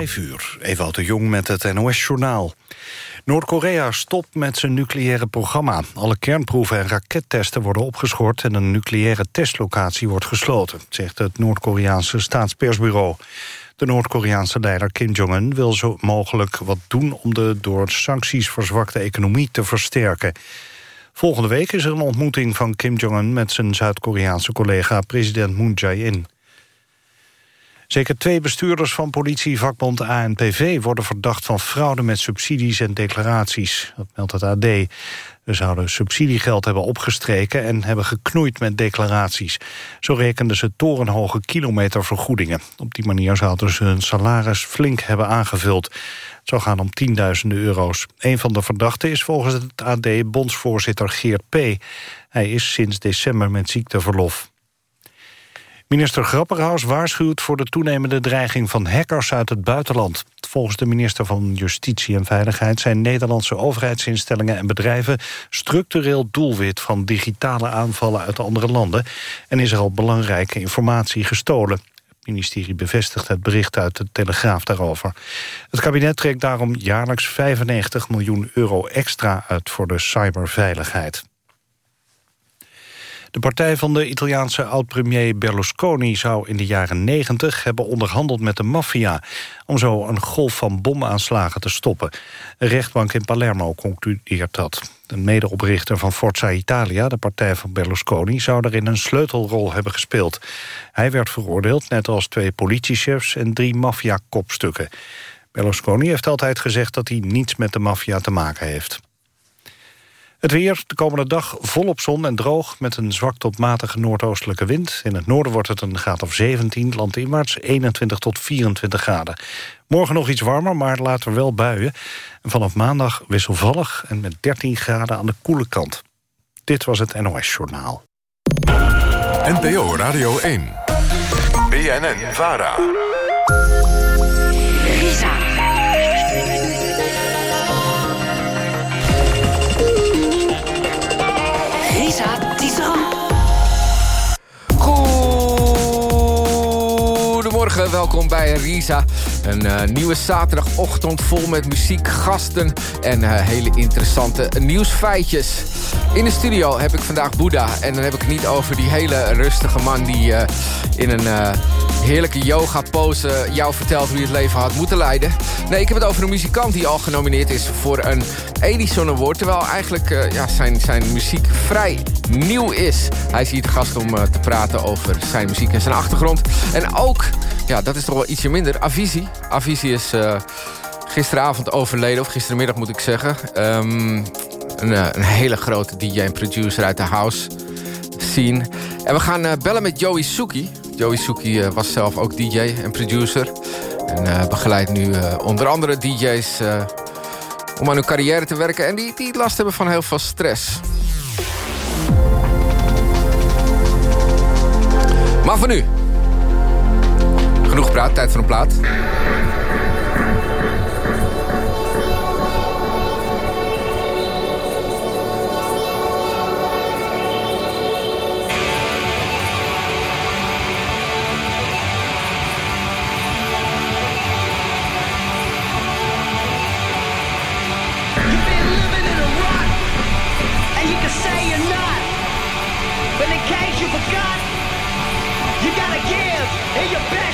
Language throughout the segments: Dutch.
Vijf uur, Ewout de Jong met het NOS-journaal. Noord-Korea stopt met zijn nucleaire programma. Alle kernproeven en rakettesten worden opgeschort... en een nucleaire testlocatie wordt gesloten... zegt het Noord-Koreaanse staatspersbureau. De Noord-Koreaanse leider Kim Jong-un wil zo mogelijk wat doen... om de door sancties verzwakte economie te versterken. Volgende week is er een ontmoeting van Kim Jong-un... met zijn Zuid-Koreaanse collega president Moon Jae-in. Zeker twee bestuurders van politievakbond ANPV... worden verdacht van fraude met subsidies en declaraties. Dat meldt het AD. Ze zouden subsidiegeld hebben opgestreken... en hebben geknoeid met declaraties. Zo rekenden ze torenhoge kilometervergoedingen. Op die manier zouden ze hun salaris flink hebben aangevuld. Het zou gaan om tienduizenden euro's. Een van de verdachten is volgens het AD bondsvoorzitter Geert P. Hij is sinds december met ziekteverlof. Minister Grapperhaus waarschuwt voor de toenemende dreiging van hackers uit het buitenland. Volgens de minister van Justitie en Veiligheid zijn Nederlandse overheidsinstellingen en bedrijven structureel doelwit van digitale aanvallen uit andere landen en is er al belangrijke informatie gestolen. Het ministerie bevestigt het bericht uit de Telegraaf daarover. Het kabinet trekt daarom jaarlijks 95 miljoen euro extra uit voor de cyberveiligheid. De partij van de Italiaanse oud-premier Berlusconi... zou in de jaren 90 hebben onderhandeld met de maffia... om zo een golf van bomaanslagen te stoppen. Een rechtbank in Palermo concludeert dat. De medeoprichter van Forza Italia, de partij van Berlusconi... zou daarin een sleutelrol hebben gespeeld. Hij werd veroordeeld, net als twee politiechefs... en drie maffia-kopstukken. Berlusconi heeft altijd gezegd dat hij niets met de maffia te maken heeft. Het weer de komende dag volop zon en droog... met een zwak tot matige noordoostelijke wind. In het noorden wordt het een graad of 17, landinwaarts 21 tot 24 graden. Morgen nog iets warmer, maar later wel buien. En vanaf maandag wisselvallig en met 13 graden aan de koele kant. Dit was het NOS Journaal. NPO Radio 1. BNN-VARA. Welkom bij Risa. Een uh, nieuwe zaterdagochtend vol met muziek, gasten en uh, hele interessante nieuwsfeitjes. In de studio heb ik vandaag Boeddha. En dan heb ik het niet over die hele rustige man die uh, in een heerlijke yoga-pose jou vertelt hoe je het leven had moeten leiden. Nee, ik heb het over een muzikant die al genomineerd is voor een Edison Award. Terwijl eigenlijk ja, zijn, zijn muziek vrij nieuw is. Hij is hier te gast om te praten over zijn muziek en zijn achtergrond. En ook ja, dat is toch wel ietsje minder. Avicii. Avicii is uh, gisteravond overleden, of gistermiddag moet ik zeggen. Um, een, uh, een, hele grote DJ en producer uit de house scene. En we gaan uh, bellen met Joey Suki. Joey Suki was zelf ook DJ en producer. En begeleidt nu onder andere DJ's om aan hun carrière te werken. En die, die last hebben van heel veel stress. Maar voor nu, Genoeg gepraat, tijd voor een plaat. you forgot. You gotta give, and you better.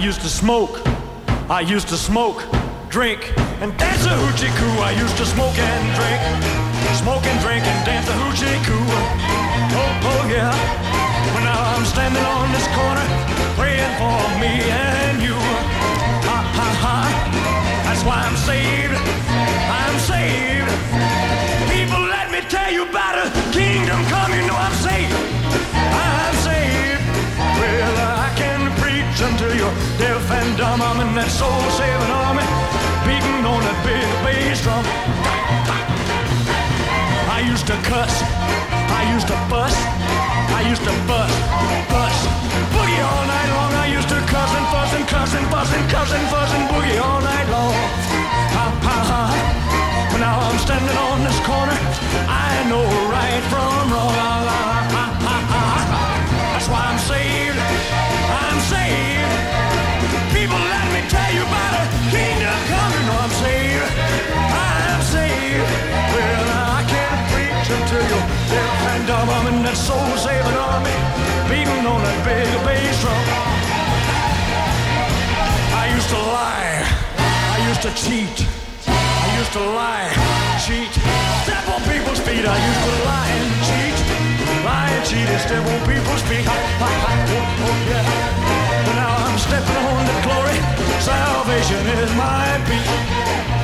Used to smoke. I used to smoke, drink, and dance a hoochie coo. I used to smoke and drink, smoke and drink and dance a hoochie coo. Oh, oh yeah. But now I'm standing on this corner, praying for me and you. Ha ha ha. That's why I'm saved. I'm saved. People, let me tell you about a kingdom come. You know I'm saved. Until you're deaf and dumb. I'm in that soul saving army, beating on that big bass drum. I used to cuss. I used to fuss. I used to bust, bust, boogie all night long. I used to cuss and fuss and cuss and fuss and cuss and fuss and boogie all night long. Ha ha ha. But now I'm standing on this corner. I know right from wrong. Ha, ha, ha, and. I'm in that soul saving army, beating on that big bass drum. I used to lie. I used to cheat. I used to lie, cheat, step on people's feet. I used to lie and cheat, lie and cheat and step on people's feet. Ha, ha, ha, oh, oh, yeah. But now I'm stepping on the glory. Salvation is my beat.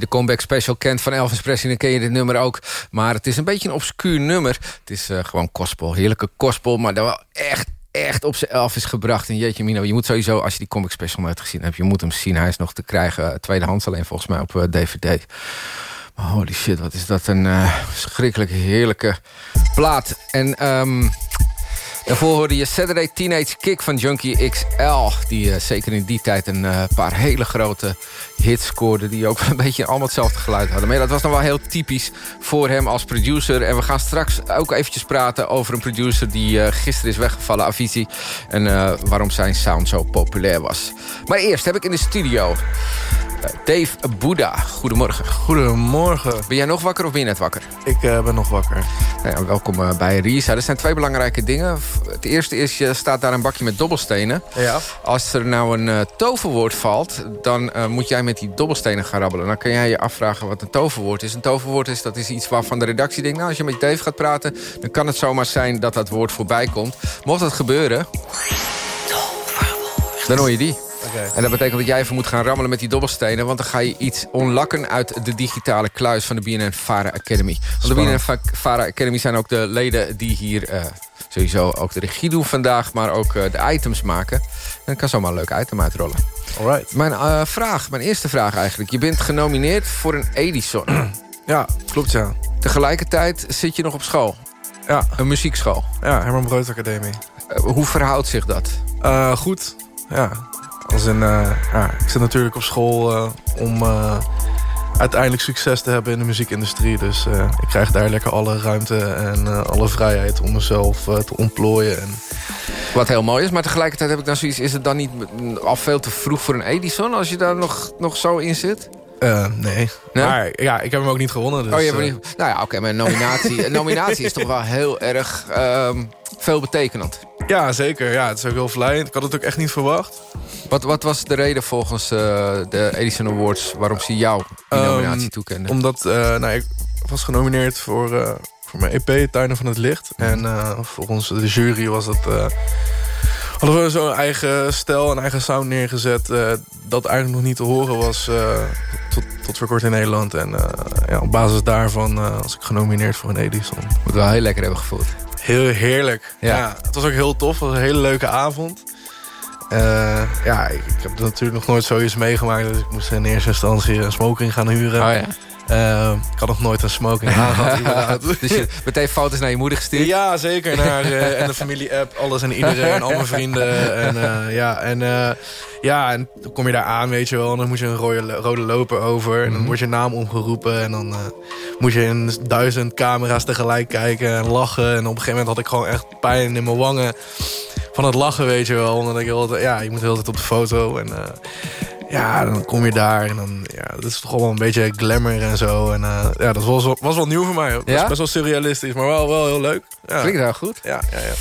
De comeback special kent van Elvis Presley... dan ken je dit nummer ook. Maar het is een beetje een obscuur nummer. Het is eh, gewoon gospel, heerlijke gospel... maar dat wel echt, echt op zijn Elvis gebracht. En jeetje Mino, je moet sowieso, als je die comic special nooit gezien hebt... je moet hem zien, hij is nog te krijgen. eh, tweedehands alleen volgens mij op eh, DVD. Maar holy shit, wat is dat een eh schrikkelijke, heerlijke plaat. En... ehm Daarvoor hoorde je Saturday Teenage Kick van Junkie XL. Die eh, zeker in die tijd een eh, paar hele grote hits scoorde... die ook een beetje allemaal hetzelfde geluid hadden. Maar dat was dan wel heel typisch voor hem als producer. En we gaan straks ook eventjes praten over een producer... die eh, gisteren is weggevallen, Avicii. En waarom zijn sound zo populair was. Maar eerst heb ik in de studio... Dave Boeddha, goedemorgen. Goedemorgen. Ben jij nog wakker of ben je net wakker? Ik eh, ben nog wakker. Nou ja, welkom eh, bij Risa. Er zijn twee belangrijke dingen. Het eerste is, je staat daar een bakje met dobbelstenen. Ja. Als er nou een eh, toverwoord valt, dan eh, moet jij met die dobbelstenen gaan rabbelen. Dan kun jij je afvragen wat een toverwoord is. Een toverwoord is, dat is iets waarvan de redactie denkt... nou, als je met Dave gaat praten, dan kan het zomaar zijn dat dat woord voorbij komt. Mocht dat gebeuren, dan hoor je die. En dat betekent dat jij even moet gaan rammelen met die dobbelstenen... want dan ga je iets onlakken uit de digitale kluis van de BNN Vara Academy. Want de BNN Vara Academy zijn ook de leden die hier eh, sowieso ook de regie doen vandaag... maar ook eh, de items maken. En dan kan zomaar een leuk item uitrollen. Alright. Mijn eh, vraag, mijn eerste vraag eigenlijk. Je bent genomineerd voor een Edison. Ja, klopt ja. Tegelijkertijd zit je nog op school. Ja, Een muziekschool. ja Herman Brood Academie. Hoe verhoudt zich dat? Goed, ja. Als in, eh, ja. Ik zit natuurlijk op school eh, om eh, uiteindelijk succes te hebben in de muziekindustrie. Dus ik krijg daar lekker alle ruimte en alle vrijheid om mezelf te ontplooien. En, Wat heel mooi is, maar tegelijkertijd heb ik dan zoiets... is het dan niet al veel te vroeg voor een Edison... als je daar nog, nog zo in zit? Eh, nee. Nee? Maar ja, ik heb hem ook niet gewonnen. Dus, oh, je hebt eh, niet... Nou ja, oké, maar een nominatie, een nominatie is toch wel heel erg... ehm, veelbetekenend. Ja, zeker. Ja, het is ook heel vlijend. Ik had het ook echt niet verwacht. Wat, wat was de reden volgens uh, de Edison Awards... waarom ze jou die nominatie um, toekenden? Omdat nou, ik was genomineerd voor, voor mijn EP Tuinen van het Licht. En volgens de jury was het hadden we zo'n eigen stijl en eigen sound neergezet... Uh, dat eigenlijk nog niet te horen was uh, tot, tot voor kort in Nederland. En uh, ja, op basis daarvan was ik genomineerd voor een Edison. Moet wel heel lekker hebben gevoeld. Heel heerlijk. Ja. ja. het was ook heel tof. Het was een hele leuke avond. ja, ik, ik, heb natuurlijk nog nooit zoiets meegemaakt. Dus ik moest in eerste instantie een smoking gaan huren. Oh, ja. Uh, ik had nog nooit een smoking aangehad. dus je meteen foto's naar je moeder gestuurd? Ja, zeker. Naar, uh, en de familie-app, alles en iedereen, al mijn vrienden. En, uh, ja, en, ja, en dan kom je daar aan, weet je wel. En dan moet je een rode, rode loper over. En dan mhm. wordt je naam omgeroepen. En dan moet je in duizend camera's tegelijk kijken en lachen. En op een gegeven moment had ik gewoon echt pijn in mijn wangen. Van het lachen, weet je wel. Omdat ik heel, ja, je moet heel tijd op de foto. En ja, dan kom je daar en dan, ja, dat is toch wel een beetje glamour en zo. En uh, ja, dat was, was wel nieuw voor mij. Dat ja? best wel surrealistisch, maar wel, wel heel leuk. Ja. Klinkt heel goed. Ja, ja, ja.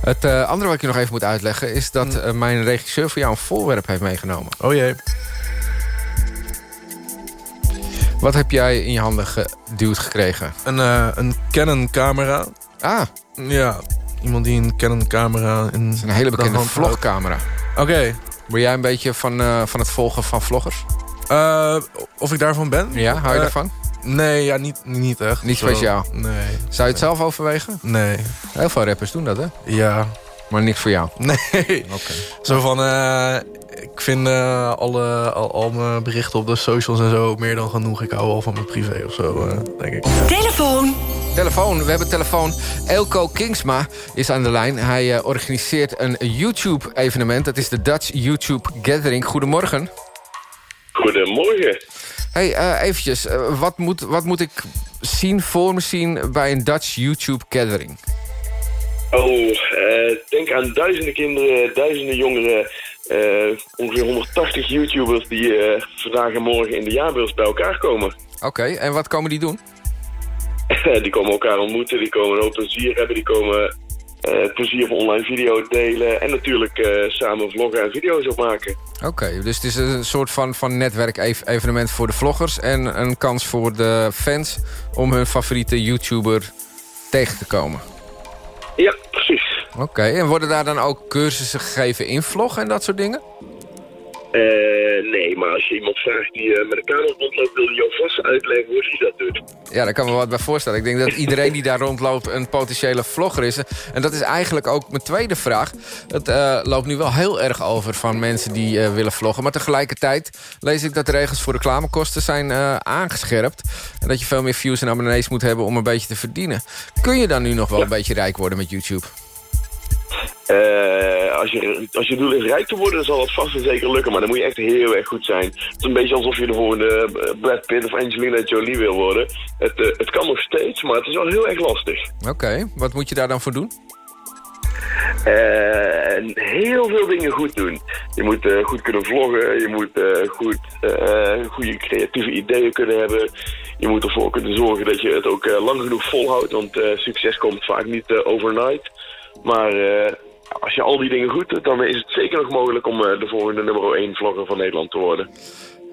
Het uh, andere wat ik je nog even moet uitleggen... is dat uh, mijn regisseur voor jou een voorwerp heeft meegenomen. Oh jee. Wat heb jij in je handen geduwd gekregen? Een, een Canon camera. Ah. Ja, iemand die een Canon camera... In is een hele bekende vlogcamera. Oké. Okay. Ben jij een beetje van, uh, van het volgen van vloggers? Uh, of ik daarvan ben? Ja, hou je uh, daarvan? Nee, ja, niet, niet echt. Niet Zo. speciaal? Nee. Zou je het zelf overwegen? Nee. Heel veel rappers doen dat, hè? Ja. Maar niks voor jou? Nee. Oké. Zo van, ik vind alle, al, al, mijn berichten op de socials en zo meer dan genoeg. Ik hou wel van mijn privé of zo, denk ik. Telefoon! Telefoon, we hebben telefoon. Elko Kingsma is aan de lijn. Hij uh, organiseert een YouTube-evenement. Dat is de Dutch YouTube Gathering. Goedemorgen. Goedemorgen. Hey, uh, eventjes. Uh, wat, moet, wat moet ik zien, voor me zien bij een Dutch YouTube Gathering? Oh, denk aan duizenden kinderen, duizenden jongeren... ongeveer 180 YouTubers die vandaag en morgen in de jaarbeurs bij elkaar komen. Oké, en wat komen die doen? die komen elkaar ontmoeten, die komen ook plezier hebben, die komen uh, plezier van online video delen... en natuurlijk samen vloggen en video's opmaken. Oké, dus het is een soort van, van netwerk-evenement voor de vloggers... en een kans voor de fans om hun favoriete YouTuber tegen te komen. Oké, en worden daar dan ook cursussen gegeven in vloggen en dat soort dingen? Uh, nee, maar als je iemand vraagt die uh, met een camera rondloopt... wil je vast uitleggen hoe hij dat doet. Ja, daar kan me wat bij voorstellen. Ik denk dat iedereen die daar rondloopt een potentiële vlogger is. En dat is eigenlijk ook mijn tweede vraag. Het uh, loopt nu wel heel erg over van mensen die willen vloggen. Maar tegelijkertijd lees ik dat de regels voor reclamekosten zijn aangescherpt. En dat je veel meer views en abonnees moet hebben om een beetje te verdienen. Kun je dan nu nog wel een beetje rijk worden met YouTube? Uh, als, je, als je doel is rijk te worden, dan zal het vast en zeker lukken. Maar dan moet je echt heel erg goed zijn. Het is een beetje alsof je de volgende eh, Brad Pitt of Angelina Jolie wil worden. Het, uh, het kan nog steeds, maar het is wel heel erg lastig. Oké, wat moet je daar dan voor doen? Uh, heel veel dingen goed doen. Je moet uh, goed kunnen vloggen, je moet uh, goed, goede creatieve ideeën kunnen hebben. Je moet ervoor kunnen zorgen dat je het ook lang genoeg volhoudt, want succes komt vaak niet overnight. Maar als je al die dingen goed doet, dan is het zeker nog mogelijk om uh, de volgende nummer 1 vlogger van Nederland te worden.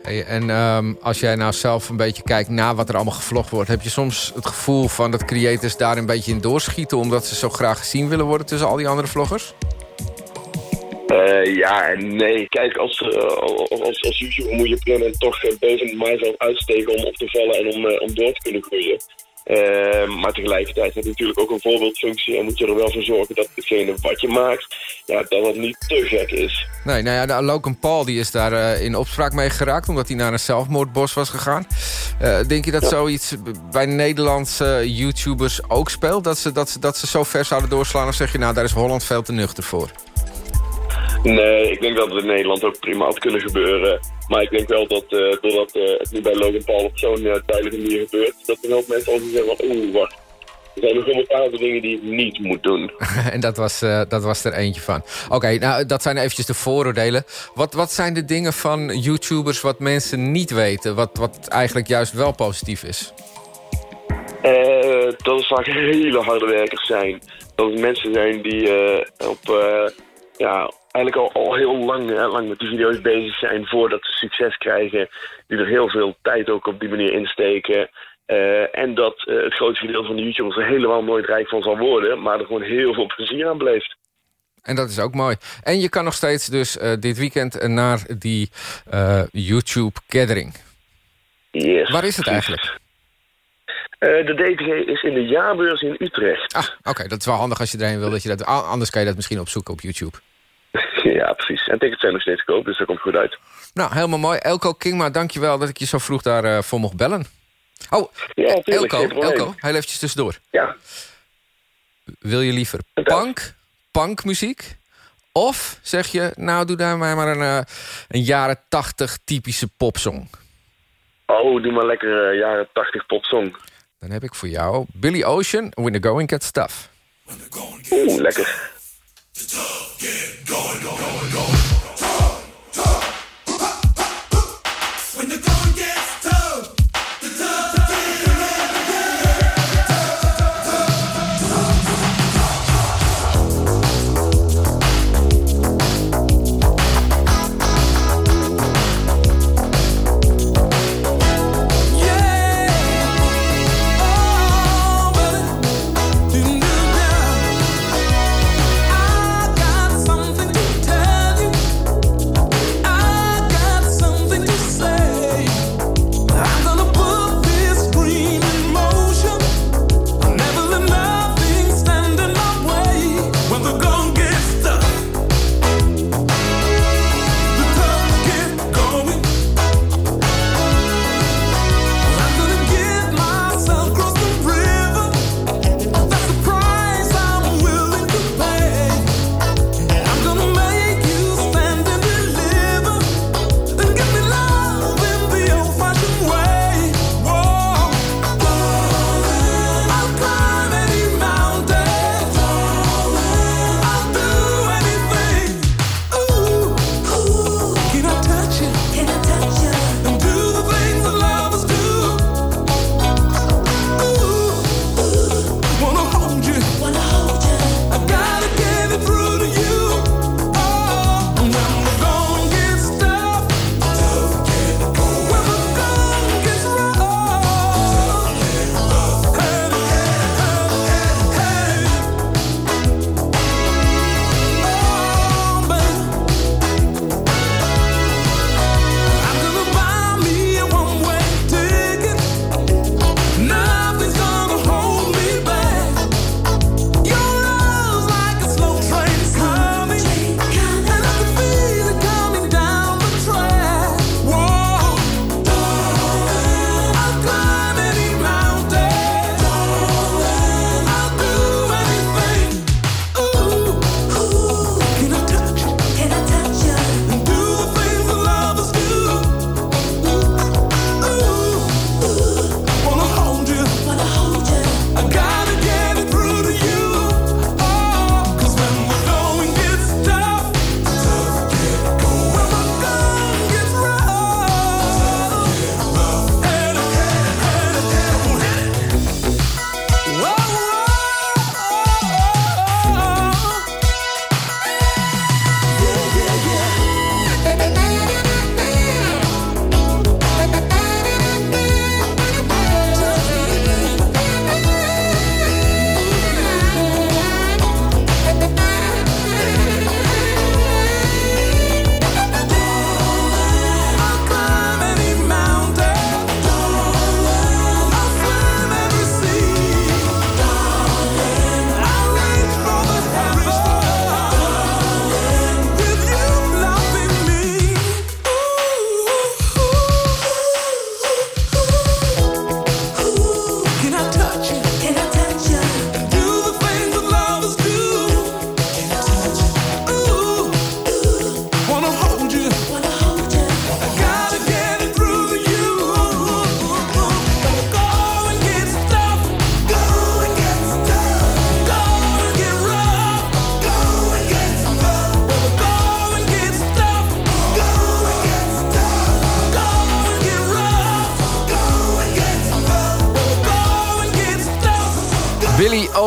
Hey, en um, als jij nou zelf een beetje kijkt naar wat er allemaal gevlogd wordt... heb je soms het gevoel van dat creators daar een beetje in doorschieten... omdat ze zo graag gezien willen worden tussen al die andere vloggers? Uh, ja en nee. Kijk, als, uh, als, als YouTuber moet je plannen toch boven mijzelf uitsteken om op te vallen en om, om door te kunnen groeien. Uh, maar tegelijkertijd heb je natuurlijk ook een voorbeeldfunctie... en moet je er wel voor zorgen dat degene wat je maakt... Ja, dat het niet te gek is. Nee, nou ja, Logan Paul die is daar uh, in opspraak mee geraakt... omdat hij naar een zelfmoordbos was gegaan. Uh, denk je dat ja. zoiets bij Nederlandse YouTubers ook speelt? Dat ze, dat, ze, dat ze zo ver zouden doorslaan? Of zeg je, nou, daar is Holland veel te nuchter voor? Nee, ik denk dat het in Nederland ook prima had kunnen gebeuren. Maar ik denk wel dat uh, doordat uh, het nu bij Logan Paul op zo'n uh, duidelijke manier gebeurt... dat er heel mensen ook zeggen van oeh, wacht. Er zijn nog een bepaalde dingen die je niet moet doen. en dat was, dat was er eentje van. Oké, nou dat zijn eventjes de vooroordelen. Wat, wat zijn de dingen van YouTubers wat mensen niet weten... wat, wat eigenlijk juist wel positief is? Eh, dat het vaak hele harde werkers zijn. Dat het mensen zijn die eh, op, eh, ja, eigenlijk al, al heel lang, lang met die video's bezig zijn voordat ze succes krijgen. Die er heel veel tijd ook op die manier insteken. Eh, en dat eh, het grootste gedeelte van de YouTubers er helemaal nooit rijk van zal worden, maar er gewoon heel veel plezier aan beleeft. En dat is ook mooi. En je kan nog steeds dus eh, dit weekend naar die YouTube Gathering. Yes. Waar is het eigenlijk? De DTG is in de jaarbeurs in Utrecht. Ah, oké, dat is wel handig als je erheen wil. Dat je dat, anders kan je dat misschien opzoeken op YouTube. ja, precies. En tickets zijn nog steeds koop, dus dat komt goed uit. Nou, helemaal mooi. Elko Kingma, dankjewel dat ik je zo vroeg daarvoor voor mocht bellen. Oh, Ja, tuurlijk, Elko. Elko, heel eventjes tussendoor. Ja, Wil je liever punk, punkmuziek? Of zeg je, nou doe daar maar, maar een, eh, een jaren tachtig typische popsong. oh, doe maar lekker eh, jaren 80 popsong. Dan heb ik voor jou Billy Ocean, When the Going Gets Tough. Oeh, lekker. The tough get going, going, going.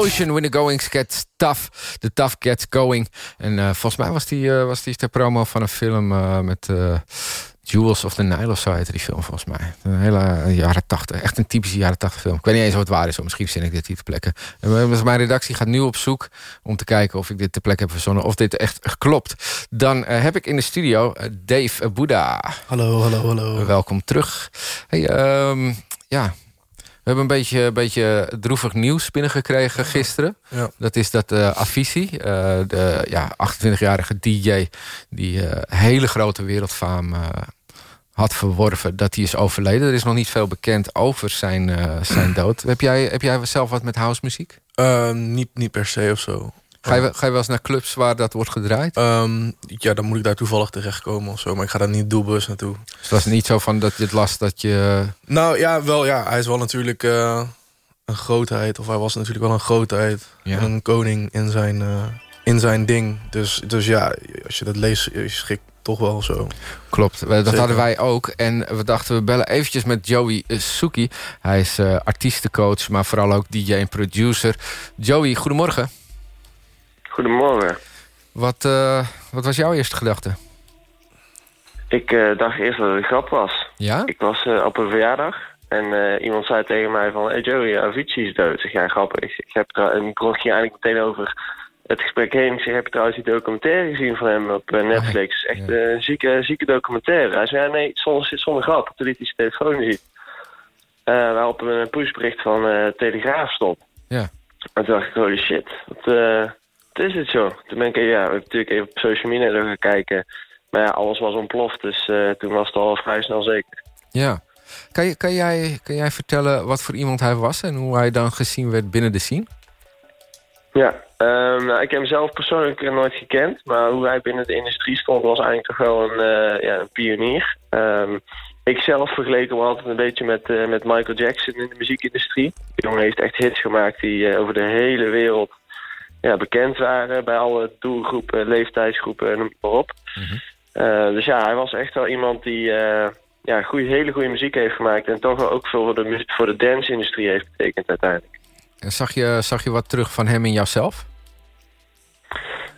When the going gets tough. The tough gets going. En uh, volgens mij was die, uh, was die ter promo van een film uh, met... Jewels of the Nile of zo heette die film volgens mij. Een hele jaren tachtig. Echt een typische jaren tachtig film. Ik weet niet eens of het waar is. Of misschien zin ik dit hier te plekken. Mijn redactie gaat nu op zoek om te kijken of ik dit te plekke heb verzonnen. Of dit echt klopt. Dan heb ik in de studio Dave Boeddha. Hallo, hallo, hallo. Welkom terug. Hey, um, ja, we hebben een beetje, een beetje droevig nieuws binnengekregen gisteren. Ja. Dat is dat uh, Avicii, uh, de ja, 28-jarige DJ... die uh, hele grote wereldfaam had verworven, dat hij is overleden. Er is nog niet veel bekend over zijn, zijn dood. Heb jij, heb jij zelf wat met housemuziek? niet, niet per se of zo. Ga je, ga je wel eens naar clubs waar dat wordt gedraaid? Um, ja, dan moet ik daar toevallig terechtkomen of zo. Maar ik ga daar niet doelbewust naartoe. Dus het was niet zo van dat je het last dat je... Nou ja, wel ja. Hij is wel natuurlijk uh, een grootheid. Of hij was natuurlijk wel een grootheid. Ja. Een koning in zijn, uh, in zijn ding. Dus, dus ja, als je dat leest, je schrikt toch wel zo. Klopt, dat Zeker. hadden wij ook. En we dachten, we bellen eventjes met Joey Suki. Hij is uh, artiestencoach, maar vooral ook DJ en producer. Joey, goedemorgen. Goedemorgen. Wat, uh, wat was jouw eerste gedachte? Ik uh, dacht eerst dat het een grap was. Ja? Ik was uh, op een verjaardag en iemand zei tegen mij van... Hey Joey, Avicii is dood. Ik zeg, ja, grappig. Ik heb en ik ging eigenlijk meteen over het gesprek heen. Ik zeg, heb je trouwens die documentaire gezien van hem op Netflix? Echt ja. een zieke, zieke documentaire. Hij zei, ja, nee, zonder, zonder grap. Toen liet hij zijn telefoon zien. waarop een pushbericht van Telegraaf stond. Ja. En toen dacht ik, holy shit. Wat, is het zo. Toen ben ik ja, natuurlijk even op social media gaan kijken. Maar ja, alles was ontploft, dus uh, toen was het al vrij snel zeker. Ja. Kan, je, kan, jij, kan jij vertellen wat voor iemand hij was en hoe hij dan gezien werd binnen de scene? Ja, um, nou, ik heb hem zelf persoonlijk nooit gekend. Maar hoe hij binnen de industrie stond was eigenlijk toch wel een, uh, ja, een pionier. Um, ik zelf vergeleek hem altijd een beetje met, uh, met Michael Jackson in de muziekindustrie. Die jongen heeft echt hits gemaakt die over de hele wereld ja, bekend waren bij alle doelgroepen, leeftijdsgroepen en noem maar op. Mm -hmm. uh, dus ja, hij was echt wel iemand die uh, ja, goeie, hele goede muziek heeft gemaakt... en toch ook veel voor de, voor de dance-industrie heeft betekend uiteindelijk. En zag je, zag je wat terug van hem in jouzelf?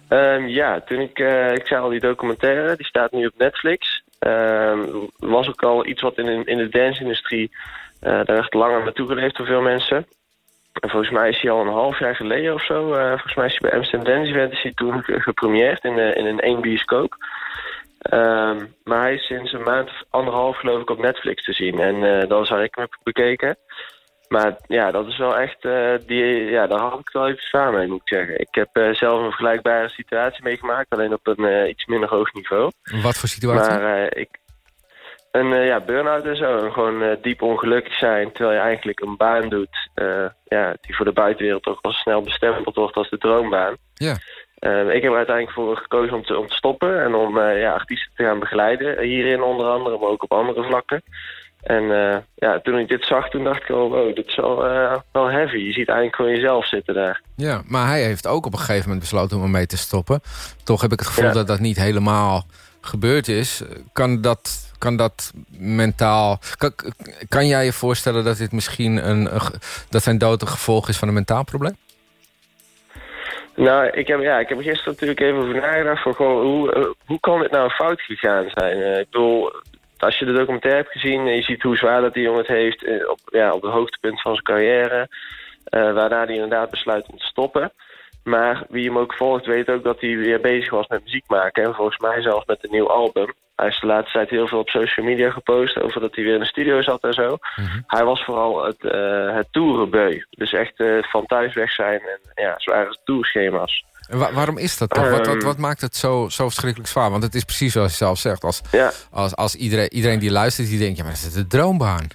Um, ja, toen ik, uh, ik zei al die documentaire, die staat nu op Netflix. Um, was ook al iets wat in, in de dance-industrie... daar werd langer naartoe geleefd door veel mensen... En volgens mij is hij al een half jaar geleden of zo. Uh, volgens mij is hij bij Amsterdam Dance Event is hij toen gepremierd in, uh, in een één bioscoop. Um, maar hij is sinds een maand of anderhalf geloof ik op Netflix te zien. En uh, dat is waar ik hem heb bekeken. Maar ja, dat is wel echt... die, ja, daar had ik wel even zwaar mee, moet ik zeggen. Ik heb zelf een vergelijkbare situatie meegemaakt. Alleen op een iets minder hoog niveau. Wat voor situatie? Maar ik... Een uh, ja, burn-out en zo. En gewoon uh, diep ongelukkig zijn terwijl je eigenlijk een baan doet... Uh, ja, die voor de buitenwereld toch wel snel bestempeld wordt als de droombaan. Ja. ik heb er uiteindelijk voor gekozen om te, om te stoppen en om ja, artiesten te gaan begeleiden. Hierin onder andere, maar ook op andere vlakken. En ja, toen ik dit zag, toen dacht ik al, wow, dit is wel, wel heavy. Je ziet eigenlijk gewoon jezelf zitten daar. Ja, maar hij heeft ook op een gegeven moment besloten om ermee te stoppen. Toch heb ik het gevoel ja. dat dat niet helemaal gebeurd is. Kan dat, kan dat mentaal... Kan, kan jij je voorstellen dat dit misschien een, dat zijn dood een gevolg is van een mentaal probleem? Nou, ik heb, ja, ik heb gisteren natuurlijk even over nagedacht gewoon, hoe, hoe kan dit nou fout gegaan zijn? Uh, ik bedoel, als je de documentaire hebt gezien en je ziet hoe zwaar dat die jongen het heeft uh, op, ja, op het hoogtepunt van zijn carrière, uh, waarna hij inderdaad besluit om te stoppen. Maar wie hem ook volgt weet ook dat hij weer bezig was met muziek maken. En volgens mij zelfs met een nieuw album. Hij is de laatste tijd heel veel op social media gepost over dat hij weer in de studio zat en zo. Mm -hmm. Hij was vooral het, uh, het toerenbeu. Dus echt uh, van thuis weg zijn en ja, zware tourschema's. En wa waarom is dat toch? Um, wat, wat, wat, maakt het zo, zo verschrikkelijk zwaar? Want het is precies zoals je zelf zegt. Als, ja. als, als iedereen, iedereen die luistert, die denkt... ja, maar dat is de droombaan.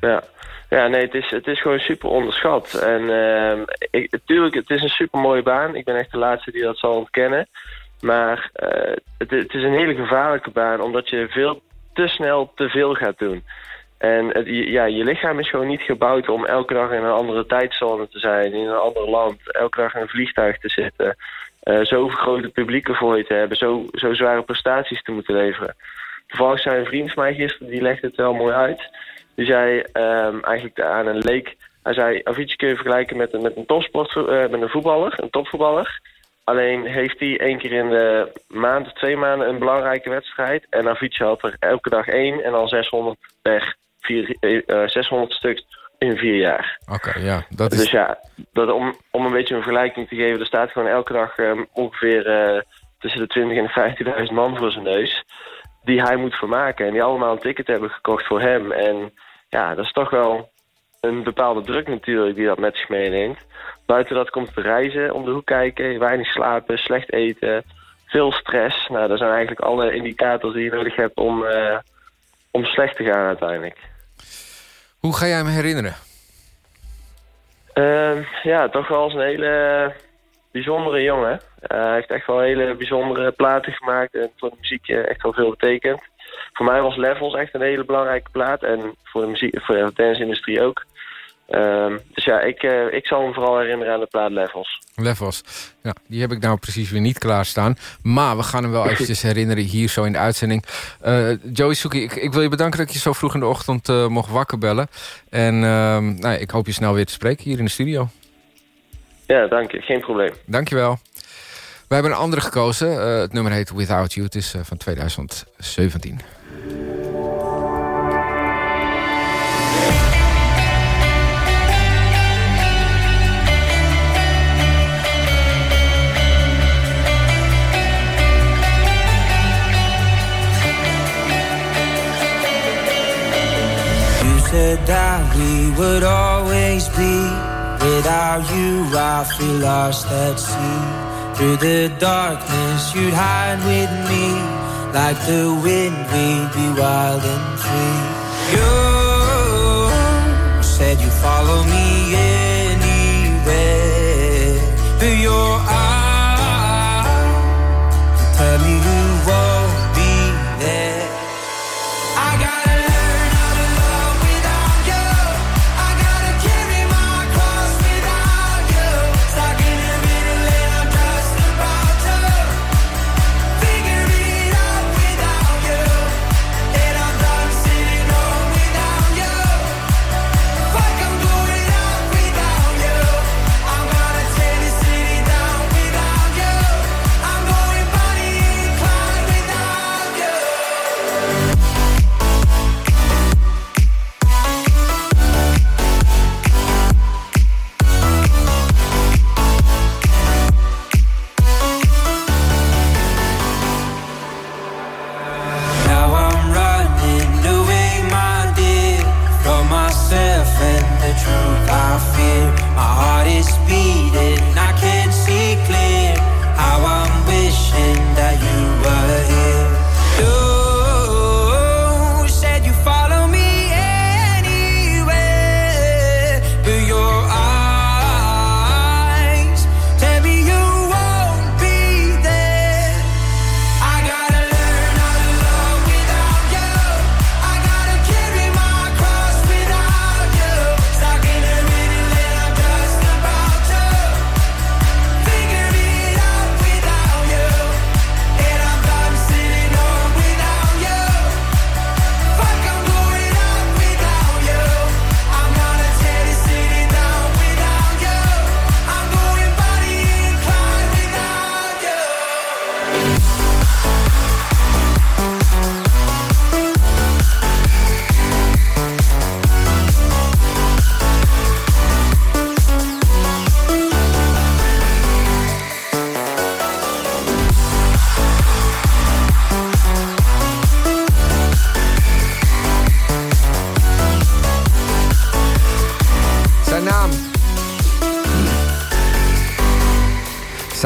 Ja. Ja, nee, het is, het is gewoon super onderschat. En uh, ik, natuurlijk, het is een super mooie baan. Ik ben echt de laatste die dat zal ontkennen. Maar uh, het, is een hele gevaarlijke baan, omdat je veel te snel te veel gaat doen. En ja, je lichaam is gewoon niet gebouwd om elke dag in een andere tijdzone te zijn, in een ander land, elke dag in een vliegtuig te zitten. Uh, zo grote publieken voor je te hebben, zo, zo zware prestaties te moeten leveren. Toevallig zei een vriend van mij gisteren, die legde het wel mooi uit. Die zei um, eigenlijk aan een leek Hij zei, Avicii kun je vergelijken met, een- met een topsport, eh, met een voetballer, een topvoetballer. Alleen heeft hij één keer in de maand of twee maanden een belangrijke wedstrijd. En Avicii had er elke dag één en dan 600 per vier, eh, 600 stuks in vier jaar. Oké, ja. Dat is... Dus ja, dat om, om een beetje een vergelijking te geven... er staat gewoon elke dag eh, ongeveer eh, tussen de 20 en de 15.000 man voor zijn neus... die hij moet vermaken en die allemaal een ticket hebben gekocht voor hem. En ja, dat is toch wel een bepaalde druk natuurlijk die dat met zich meeneemt. Buiten dat komt het reizen, om de hoek kijken, weinig slapen, slecht eten... veel stress. Nou, dat zijn eigenlijk alle indicators die je nodig hebt om, eh, om slecht te gaan uiteindelijk. Hoe ga jij hem herinneren? Ehm, ja, toch wel als een hele bijzondere jongen. Eh, hij heeft echt wel hele bijzondere platen gemaakt en voor de muziek echt wel veel betekend. Voor mij was Levels echt een hele belangrijke plaat en voor de, muziek, voor de dance-industrie ook. Ehm, dus ja, ik, eh, ik zal hem vooral herinneren aan de plaat Levels. Levels. Ja, die heb ik nou precies weer niet klaarstaan. Maar we gaan hem wel eventjes herinneren hier zo in de uitzending. Eh, Joey Suki, ik, ik wil je bedanken dat je zo vroeg in de ochtend eh, mocht wakker bellen. En ehm, nou, ik hoop je snel weer te spreken hier in de studio. Ja, dank je. Geen probleem. Dankjewel. We hebben een andere gekozen. Het nummer heet Without You. Het is van 2017. You said that we would always be. Without you, I feel lost at sea. Through the darkness, you'd hide with me. Like the wind, we'd be wild and free. You said you follow me anywhere.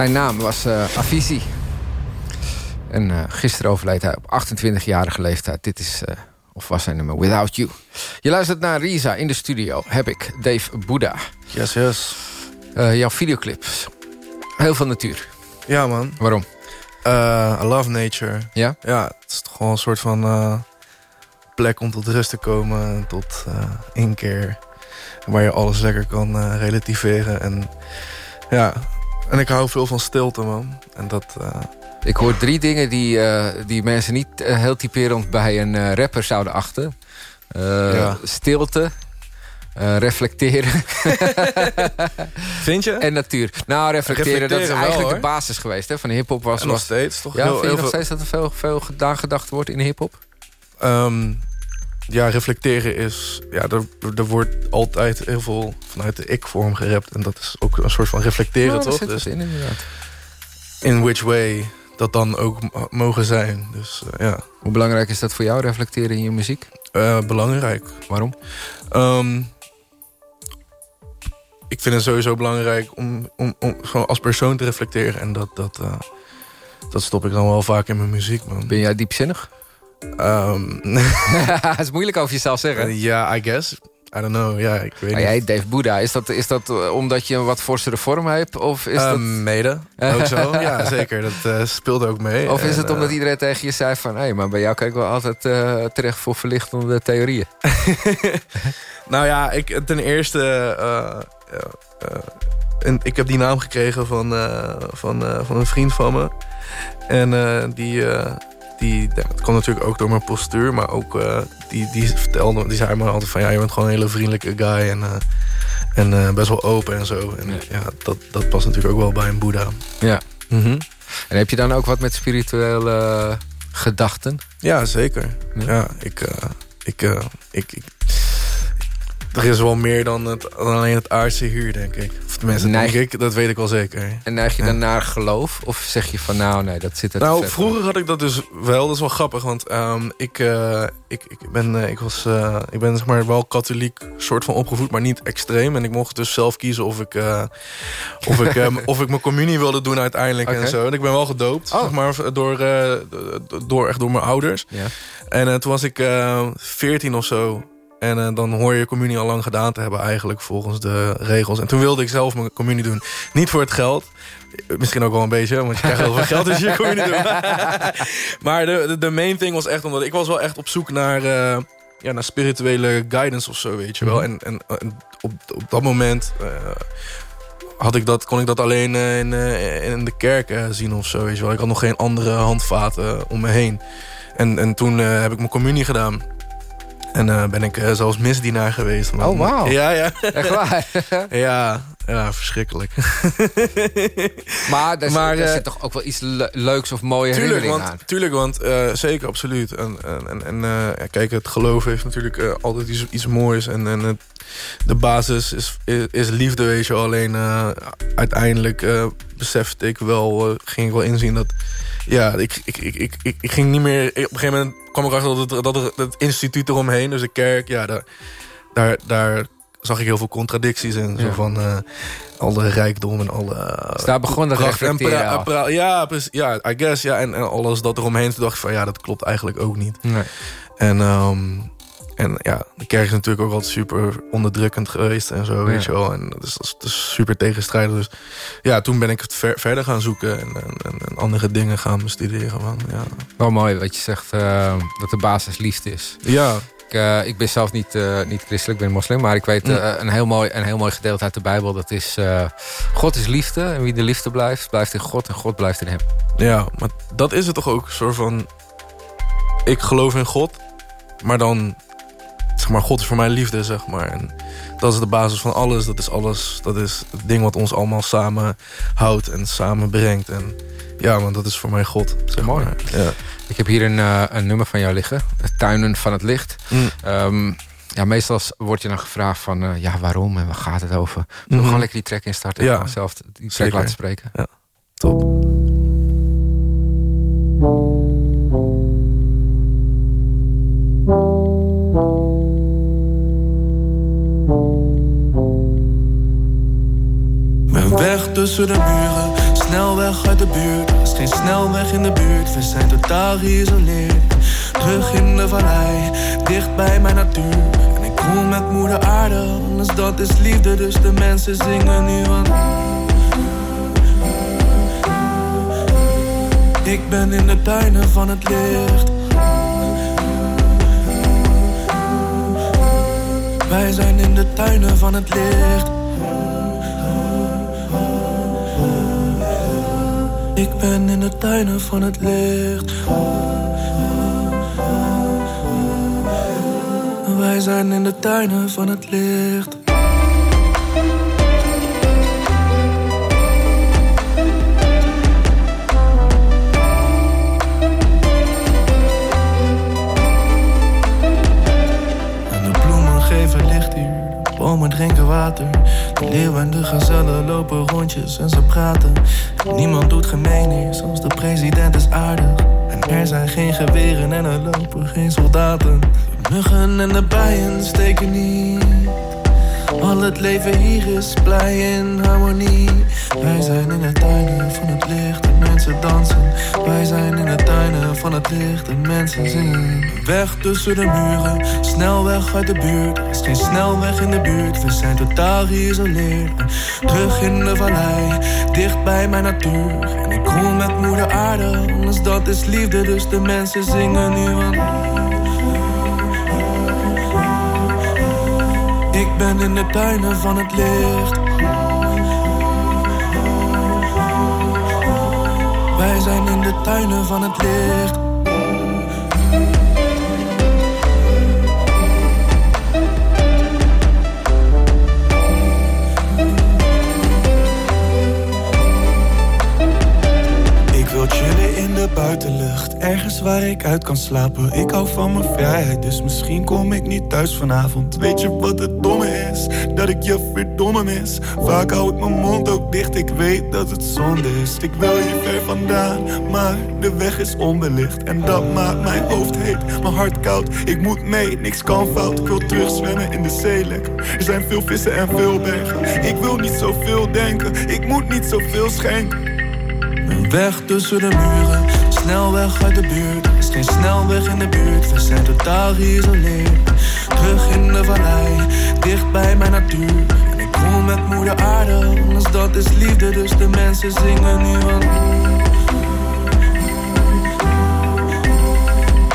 Zijn naam was eh Avicii. En eh, gisteren overleed hij op 28-jarige leeftijd. Dit is, eh, of was zijn nummer, Without You. Je luistert naar Risa in de studio. Heb ik Dave Buddha. Yes, yes. Jouw videoclips. Heel veel natuur. Ja, man. Waarom? I love nature. Ja? Ja, het is toch gewoon een soort van plek om tot rust te komen. Tot inkeer. Waar je alles lekker kan relativeren. En ja, en ik hou veel van stilte, man. En dat... eh, Ik hoor drie dingen die, eh, die mensen niet eh, heel typerend bij een rapper zouden achten. Ja. Stilte, reflecteren Vind je? en natuur. Nou, reflecteren, dat is wel, eigenlijk de basis geweest hè, van de hiphop. Was, En nog was, steeds. Toch ja, heel, vind je nog veel- steeds dat er veel, veel gedaan gedacht wordt in hiphop? Ehm, ja, reflecteren is... Ja, er, er wordt altijd heel veel vanuit de ik-vorm gerapt. En dat is ook een soort van reflecteren, Nou, toch? Dus in, inderdaad. in which way dat dan ook mogen zijn. Dus eh, ja, Hoe belangrijk is dat voor jou, reflecteren in je muziek? Eh, belangrijk. Waarom? Ehm, ik vind het sowieso belangrijk om, om, om gewoon als persoon te reflecteren. En dat, dat, eh, dat stop ik dan wel vaak in mijn muziek, man. Ben jij diepzinnig? Ehm, Het is moeilijk over jezelf zeggen. Ja, I guess. I don't know. Ja, ik weet Maar niet. jij, Dave Boeddha, is dat, is dat eh, omdat je een wat forsere vorm hebt? Of is, Ehm, dat, Mede, ook zo. Ja, zeker. Dat eh, speelt ook mee. of is het omdat eh, iedereen tegen je zei van... hé, maar bij jou kan ik wel altijd eh, terecht voor verlichtende theorieën. Nou ja, ik, ten eerste... eh, eh, en ik heb die naam gekregen van, eh, van, eh, van een vriend van me. En eh, die... die, het kwam natuurlijk ook door mijn postuur, maar ook eh, die, die vertelde, die zei me altijd van ja, je bent gewoon een hele vriendelijke guy en, eh, en eh, best wel open en zo. En ja, dat, dat past natuurlijk ook wel bij een Boeddha. Ja. Mhm. En heb je dan ook wat met spirituele gedachten? Ja, zeker. Ja. Ja, ik, ik, ik, ik- Er is wel meer dan, het, dan alleen het aardse hier, denk ik. Of tenminste, Neig- denk ik, dat weet ik wel zeker. En neig je Ja. dan naar geloof? Of zeg je van nou, nee, dat zit er Nou, vroeger had ik dat dus wel. Dat is wel grappig, want ehm, ik, eh, ik, ik ben, eh, ik was, eh, ik ben zeg maar wel katholiek soort van opgevoed, maar niet extreem. En ik mocht dus zelf kiezen of ik, of ik, eh, of ik mijn communie wilde doen uiteindelijk en zo. En ik ben wel gedoopt, Oh. zeg maar, door, door, echt door mijn ouders. Ja. En toen was ik 14 of zo. En eh, dan hoor je communie al lang gedaan te hebben eigenlijk volgens de regels. En toen wilde ik zelf mijn communie doen. Niet voor het geld. Misschien ook wel een beetje, want je krijgt heel veel geld als je je communie doet. maar de, de, de main thing was echt omdat ik was wel echt op zoek naar, eh, ja, naar spirituele guidance of zo, weet je wel. En, en, en op, op dat moment eh, had ik dat, kon ik dat alleen in, in de kerk zien of zo, weet je wel. Ik had nog geen andere handvaten om me heen. En, en toen heb ik mijn communie gedaan. En eh, ben ik eh, zelfs misdienaar geweest. man. Oh, wauw. Ja, ja. Echt waar? ja, ja, verschrikkelijk. maar daar, Maar, zit, daar eh, zit toch ook wel iets le- leuks of mooie Tuurlijk, want, aan? tuurlijk, want zeker, absoluut. En, en, en, kijk, het geloof heeft natuurlijk altijd iets, iets moois. En, en het, de basis is, is, is liefde, weet je. Alleen uiteindelijk besefte ik wel, ging ik wel inzien dat... Ja, ik, ik, ik, ik, ik, ik ging niet meer... Op een gegeven moment kwam ik achter dat het, dat het instituut eromheen, dus de kerk, ja, daar, daar, daar zag ik heel veel contradicties in. Zo van eh, alle rijkdom en alle... Dus daar begon de en reflecteren pra- al. pra- ja, precies, ja, I guess. Ja, en, en alles dat eromheen. Toen dacht ik van ja, dat klopt eigenlijk ook niet. Nee. En, ehm, en ja, de kerk is natuurlijk ook altijd super onderdrukkend geweest en zo, weet Ja. je wel. En dat is, dat is, super tegenstrijdig. Dus ja, toen ben ik het ver- verder gaan zoeken en, en, en- andere dingen gaan bestuderen. Man. Ja. Wel mooi wat je zegt, eh, dat de basis liefde is. ja, Ik, eh, ik ben zelf niet, eh, niet christelijk, ik ben moslim. Maar ik weet een, heel mooi, een heel mooi gedeelte uit de Bijbel. Dat is, God is liefde. En wie de liefde blijft, blijft in God. En God blijft in hem. ja, maar dat is het toch ook. Een soort van, ik geloof in God, maar dan, maar, God is voor mij liefde, zeg maar. En dat is de basis van alles. Dat is alles, dat is het ding wat ons allemaal samen houdt en samenbrengt. En ja, man, dat is voor mij God. Zeg Mooi. Maar. Ja. Ik heb hier een, eh, een nummer van jou liggen. Tuinen van het licht. Mm. Ehm, ja, meestal word je dan gevraagd van... eh, ja, waarom en waar gaat het over? We Mhm. gewoon lekker die track instarten? Ja. En zelf die track Zeker. laten spreken. Top. Tussen de muren, snel weg uit de buurt. Er is geen snelweg in de buurt, we zijn totaal geïsoleerd. Terug in de vallei, dicht bij mijn natuur. En ik voel met moeder aarde, anders dat is liefde. Dus de mensen zingen nu van. Ik ben in de tuinen van het licht. Wij zijn in de tuinen van het licht. Ik ben in de tuinen van het licht. Wij zijn in de tuinen van het licht. En de bloemen geven licht hier. Bomen drinken water. Leeuwen en de gazellen lopen rondjes en ze praten. Niemand doet gemeen zelfs de president is aardig. En er zijn geen geweren en er lopen geen soldaten. De muggen en de bijen steken niet. Al het leven hier is blij in harmonie. Wij zijn in de tuinen van het licht en mensen dansen. Wij zijn in de tuinen van het licht en mensen zingen. Weg tussen de muren, snel weg uit de buurt. Er is geen snelweg in de buurt, we zijn totaal geïsoleerd. Terug in de vallei, dicht bij mijn natuur. En ik roem met moeder aarde, anders dat is liefde. Dus de mensen zingen nu van... ben in de tuinen van het licht. Wij zijn in de tuinen van het licht. Ik wil chillen in de buitenlucht, ergens waar ik uit kan slapen. Ik hou van mijn vrijheid, dus misschien kom ik niet thuis vanavond. Weet je wat het domme is? Dat ik je verdomme mis. Vaak hou ik mijn mond ook dicht, ik weet dat het zonde is. Ik wil je ver vandaan, maar de weg is onbelicht. En dat maakt mijn hoofd heet, mijn hart koud. Ik moet mee, niks kan fout. Ik wil terugzwemmen in de zee lekker. Er zijn veel vissen en veel bergen. Ik wil niet zoveel denken, ik moet niet zoveel schenken. Een weg tussen de muren, snel weg uit de buurt. Er is geen snelweg in de buurt, we zijn totaal geïsoleerd. Terug in de vallei, dicht bij mijn natuur. En ik kom met moeder aarde, anders dat is liefde. Dus de mensen zingen nu van...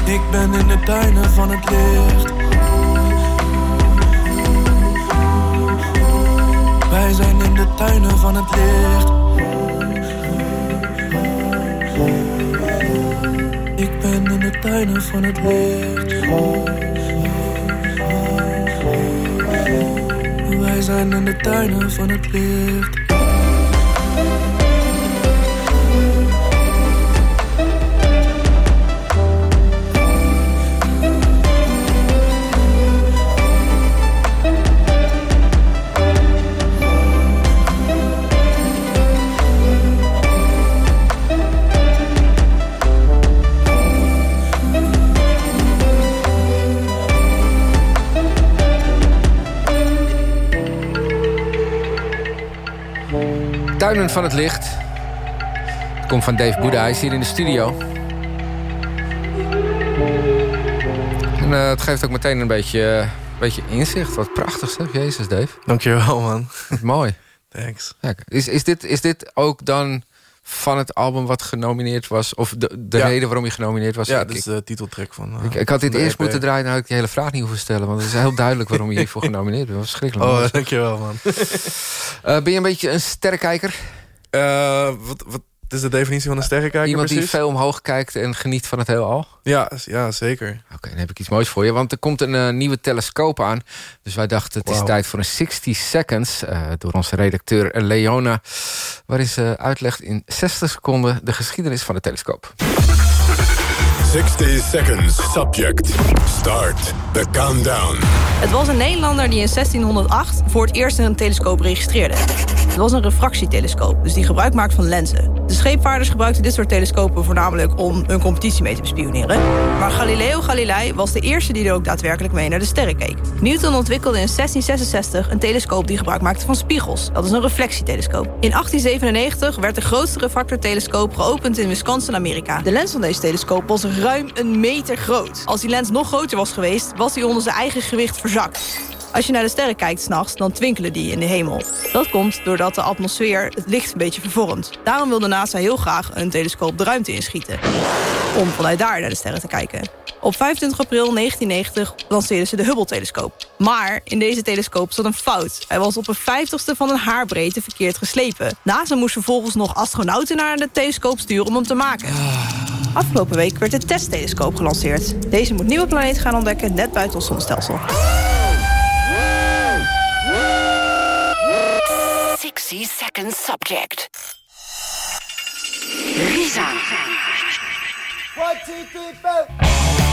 Ik ben in de tuinen van het licht. Wij zijn in de tuinen van het licht. De tuinen van het licht. Wij zijn in de tuinen van het licht. Tuinen van het Licht. Het komt van Dave Boeddha, hij is hier in de studio. En eh, het geeft ook meteen een beetje, eh, beetje inzicht. Wat prachtig zeg, Jezus Dave. Dankjewel, man. Mooi. Thanks. Kijk, is, is, dit, is dit ook dan van het album wat genomineerd was? Of de, de Ja. reden waarom je genomineerd was? Ja, Ik- dit is de titeltrack van... eh, ik, ik had dit eerst EP. moeten draaien, dan had ik die hele vraag niet hoeven stellen. Want het is heel duidelijk waarom je hiervoor genomineerd bent. Verschrikkelijk. Oh, mooi. dankjewel, man. Eh, ben je een beetje een sterrenkijker? Eh, wat, wat is de definitie van een sterrenkijker Iemand die veel omhoog kijkt en geniet van het heelal? Ja, ja, zeker. Oké, dan heb ik iets moois voor je. Want er komt een eh, nieuwe telescoop aan. Dus wij dachten, het is tijd voor een 60 seconds... eh, door onze redacteur Leona... waarin ze uitlegt in 60 seconden... de geschiedenis van de telescoop. 60 seconds. Subject. Start the countdown. Het was een Nederlander die in 1608 voor het eerst een telescoop registreerde. Het was een refractietelescoop, dus die gebruik maakt van lenzen. De scheepvaarders gebruikten dit soort telescopen voornamelijk om een competitie mee te bespioneren. Maar Galileo Galilei was de eerste die er ook daadwerkelijk mee naar de sterren keek. Newton ontwikkelde in 1666 een telescoop die gebruik maakte van spiegels. Dat is een reflectietelescoop. In 1897 werd de grootste refractortelescoop geopend in Wisconsin, Amerika. De lens van deze telescoop was ruim een meter groot. Als die lens nog groter was geweest, was hij onder zijn eigen gewicht verzakt. Als je naar de sterren kijkt s'nachts, dan twinkelen die in de hemel. Dat komt doordat de atmosfeer het licht een beetje vervormt. Daarom wilde NASA heel graag een telescoop de ruimte inschieten. Om vanuit daar naar de sterren te kijken. Op 25 april 1990 lanceerden ze de Hubble-telescoop. Maar in deze telescoop zat een fout. Hij was op een vijftigste van een haarbreedte verkeerd geslepen. NASA moest vervolgens nog astronauten naar de telescoop sturen om hem te maken. Afgelopen week werd de TESS-telescoop gelanceerd. Deze moet nieuwe planeten gaan ontdekken net buiten ons zonnestelsel. 60 second subject. Lisa. One, two, three, four.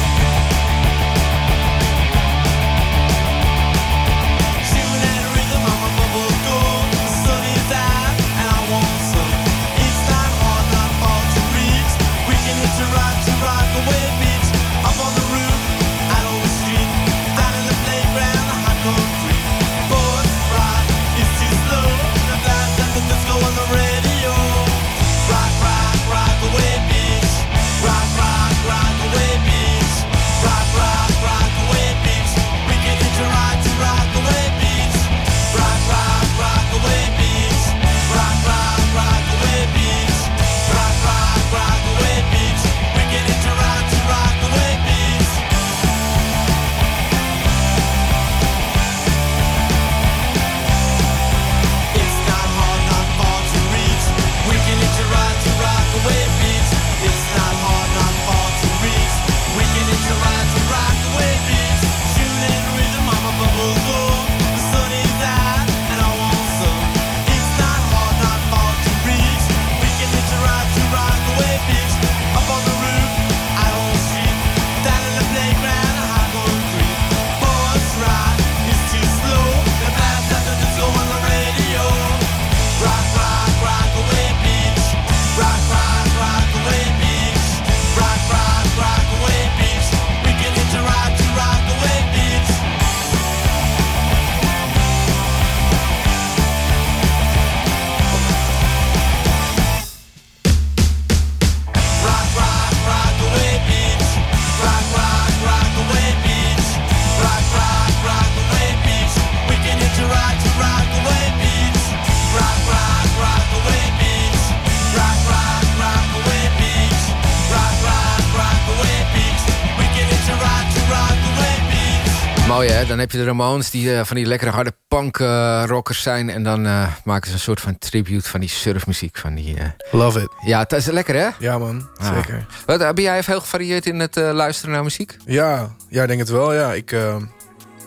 Dan heb je de Ramones die eh, van die lekkere harde punk eh, rockers zijn... en dan eh, maken ze een soort van tribute van die surfmuziek. Van die, Love it. Ja, het is lekker hè? Ja man, Ah. zeker. Wat, ben jij heel gevarieerd in het luisteren naar muziek? Ja, ja, ik denk het wel. Ja, ik,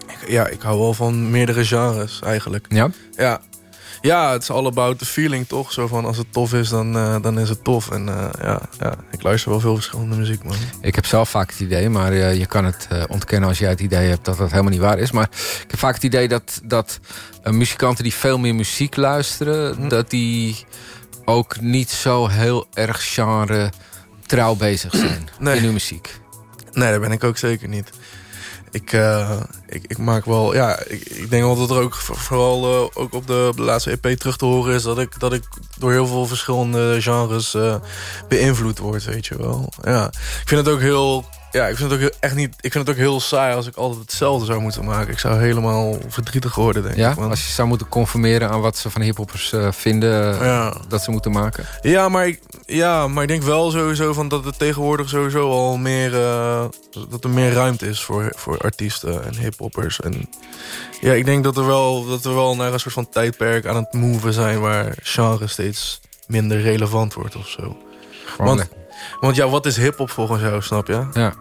ik, ja, ik hou wel van meerdere genres eigenlijk. Ja? Ja. Ja, het is all about the feeling toch? Zo van als het tof is, dan, eh, dan is het tof. En eh, ja, ja, ik luister wel veel verschillende muziek, man. Ik heb zelf vaak het idee, maar eh, je kan het ontkennen als jij het idee hebt dat dat helemaal niet waar is. Maar ik heb vaak het idee dat, dat muzikanten die veel meer muziek luisteren, Hm. dat die ook niet zo heel erg genre trouw bezig zijn Nee. in hun muziek. Nee, dat ben ik ook zeker niet. Ik, eh, ik, ik maak wel, ja, ik, ik denk wel dat er ook voor- vooral eh, ook op de, laatste EP terug te horen is dat ik, dat ik door heel veel verschillende genres eh, beïnvloed word, weet je wel. Ja, ik vind het ook heel, ja, ik vind het ook heel- echt niet, ik vind het ook heel saai als ik altijd hetzelfde zou moeten maken. Ik zou helemaal verdrietig worden, denk Ja? ik. want- Als je zou moeten conformeren aan wat ze van hiphoppers eh vinden Ja. dat ze moeten maken. Ja, maar ik, ja, maar ik denk wel sowieso van dat het tegenwoordig sowieso al meer... eh, dat er meer ruimte is voor, voor artiesten en hiphoppers. En ja, ik denk dat, er wel, dat we wel naar een soort van tijdperk aan het moven zijn... waar genre steeds minder relevant wordt of zo. Gewoon, Want, want ja, wat is hiphop volgens jou, snap je? Ja.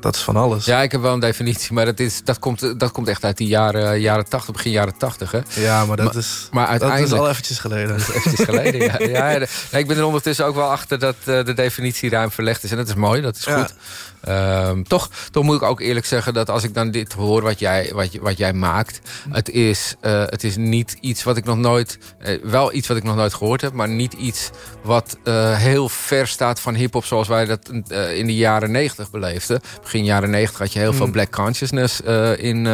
Dat is van alles. Ja, ik heb wel een definitie, maar dat, is, dat, komt, dat komt echt uit die jaren, jaren 80, begin jaren 80. Hè? Ja, maar dat Maar- is, maar dat uiteindelijk- is al eventjes geleden. eventjes geleden. Ja, ja, ja, nee, ik ben er ondertussen ook wel achter dat eh, de definitie ruim verlegd is. En dat is mooi, dat is goed. Ehm, toch, toch moet ik ook eerlijk zeggen dat als ik dan dit hoor wat jij, wat, wat jij maakt... Het is, eh, het is niet iets wat ik nog nooit... eh, wel iets wat ik nog nooit gehoord heb... maar niet iets wat eh, heel ver staat van hiphop... zoals wij dat in de jaren negentig beleefden. Begin jaren negentig had je heel veel Mm. black consciousness in,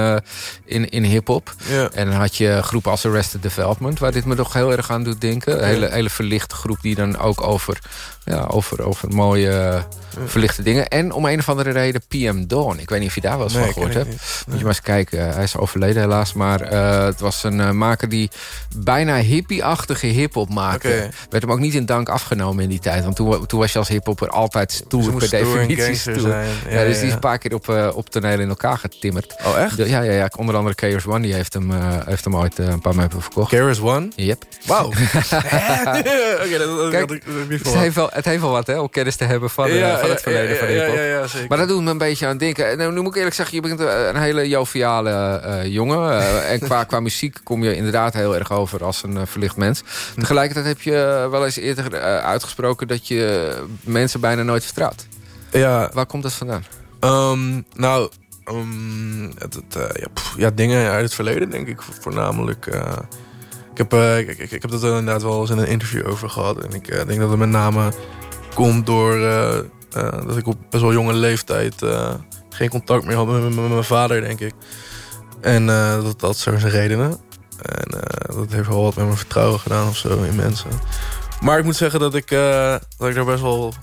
in, in hiphop. En dan had je groepen als Arrested Development... waar dit me toch heel erg aan doet denken. Een hele, hele verlichte groep die dan ook over, ja, over, over mooie verlichte dingen... en om een of andere reden PM Dawn. Ik weet niet of je daar wel eens Nee, van gehoord hebt. Moet je maar eens kijken. Hij is overleden helaas. Maar eh, het was een eh, maker die bijna hippie-achtige hiphop maakte. Werd hem ook niet in dank afgenomen in die tijd. Want toen, toen was je als hiphopper altijd stoer per definitie stoer. zijn. Ja, dus die is een paar keer op, eh, op toneel in elkaar getimmerd. Oh, echt? De- ja, ja, ja, onder andere Chaos One die heeft hem, eh, heeft hem ooit eh, een paar meter verkocht. Keras One? Yep. Wauw. Oké, dat, dat, Kijk, dat, dat, dat, dat, Het heeft, wel, het heeft wel wat, hè, om kennis te hebben van, eh, van het verleden van hiphop. Ja, ja, zeker. Maar dat doet me een beetje aan denken. En, nou, nu moet ik eerlijk zeggen, je bent een een hele joviale eh, jongen. Eh, en qua, qua muziek kom je inderdaad heel erg over als een eh, verlicht mens. Tegelijkertijd heb je wel eens eerder eh, uitgesproken... dat je mensen bijna nooit vertrouwt. Ja. Waar komt dat vandaan? Ehm, nou, ehm, het, het, eh, ja, pff, ja, dingen uit het verleden denk ik voornamelijk. eh, ik, heb, eh, ik, ik, ik heb dat er inderdaad wel eens in een interview over gehad. En ik eh, denk dat het met name komt door eh, eh, dat ik op best wel jonge leeftijd eh, geen contact meer had met, mijn vader, denk ik. En eh, dat, dat zijn redenen. En eh, dat heeft wel wat met mijn vertrouwen gedaan of zo in mensen. Maar ik moet zeggen dat ik, eh, dat ik daar best wel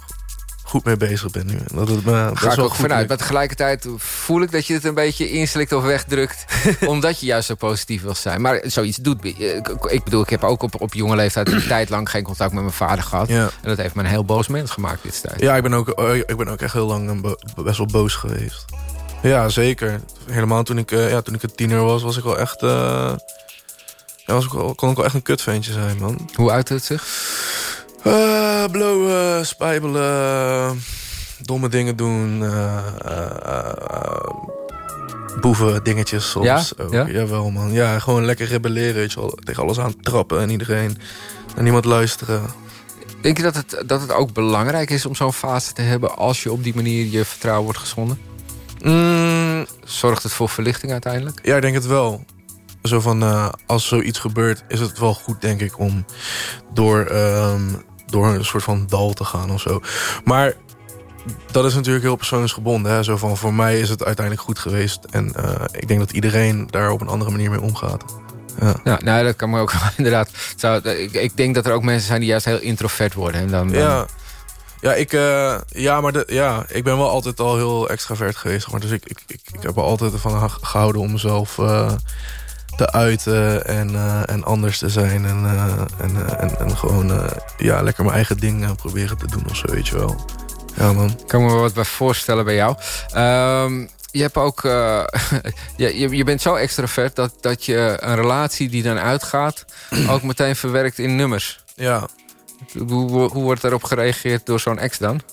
goed mee bezig ben nu. Dat het me best Ga ik ook vanuit. lukt. Maar tegelijkertijd voel ik dat je het een beetje inslikt of wegdrukt. omdat je juist zo positief wil zijn. Maar zoiets doet... eh, ik- Ik bedoel, ik heb ook op, op jonge leeftijd... een tijd lang geen contact met mijn vader gehad. Ja. En dat heeft me een heel boos mens gemaakt dit tijd. Ja, ik ben ook, eh, ik ben ook echt heel lang bo- best wel boos geweest. Ja, zeker. Helemaal toen ik, eh, ja, toen ik een tiener was, was ik wel echt... eh, ja, was ik wel, kon ik wel echt een kutventje zijn, man. Hoe uitte het zich? Blowen, spijbelen, domme dingen doen, eh, eh, boeven dingetjes soms. Ja? Ook. Ja? Jawel, man. Ja, gewoon lekker rebelleren, weet je wel. Tegen alles aan trappen en iedereen. En niemand luisteren. Denk je dat het, dat het ook belangrijk is om zo'n fase te hebben... als je op die manier je vertrouwen wordt geschonden? Mm, Zorgt het voor verlichting uiteindelijk? Ja, ik denk het wel. Zo van, als zoiets gebeurt, is het wel goed, denk ik, om door, ehm, door een soort van dal te gaan of zo. Maar dat is natuurlijk heel persoonsgebonden. Hè? Zo van, voor mij is het uiteindelijk goed geweest. En eh, ik denk dat iedereen daar op een andere manier mee omgaat. Ja. Ja, nou, dat kan me ook inderdaad. Zou, ik, ik denk dat er ook mensen zijn die juist heel introvert worden. En dan, dan- Ja, ja, ik, eh, ja maar de, ja, ik ben wel altijd al heel extravert geweest. Maar dus ik, ik, ik, ik heb er altijd van ge- gehouden om mezelf eh, te uiten en, eh, en anders te zijn. En, eh, en, eh, en, en gewoon ja, lekker mijn eigen ding proberen te doen of zo, weet je wel. Ja, man. Ik kan me wat bij voorstellen bij jou. Ehm, je hebt ook. eh, je, je, bent zo extravert dat, dat je een relatie die dan uitgaat. ook meteen verwerkt in nummers. Ja. Hoe, hoe, hoe wordt daarop gereageerd door zo'n ex dan?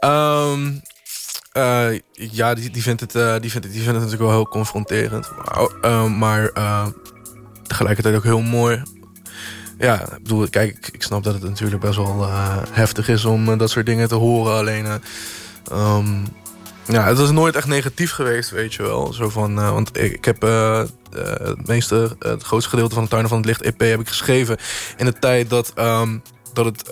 Ehm, eh, ja, die, die, vindt het, eh, die, vindt het, die vindt het natuurlijk wel heel confronterend. Maar, maar eh, tegelijkertijd ook heel mooi. Ja, ik bedoel, kijk, ik, snap dat het natuurlijk best wel heftig is om dat soort dingen te horen. Alleen, eh, ehm, ja, het is nooit echt negatief geweest, weet je wel. Zo van, want ik, heb het meeste, het grootste gedeelte van de Tuinen van het Licht EP heb ik geschreven in de tijd dat, ehm, dat het,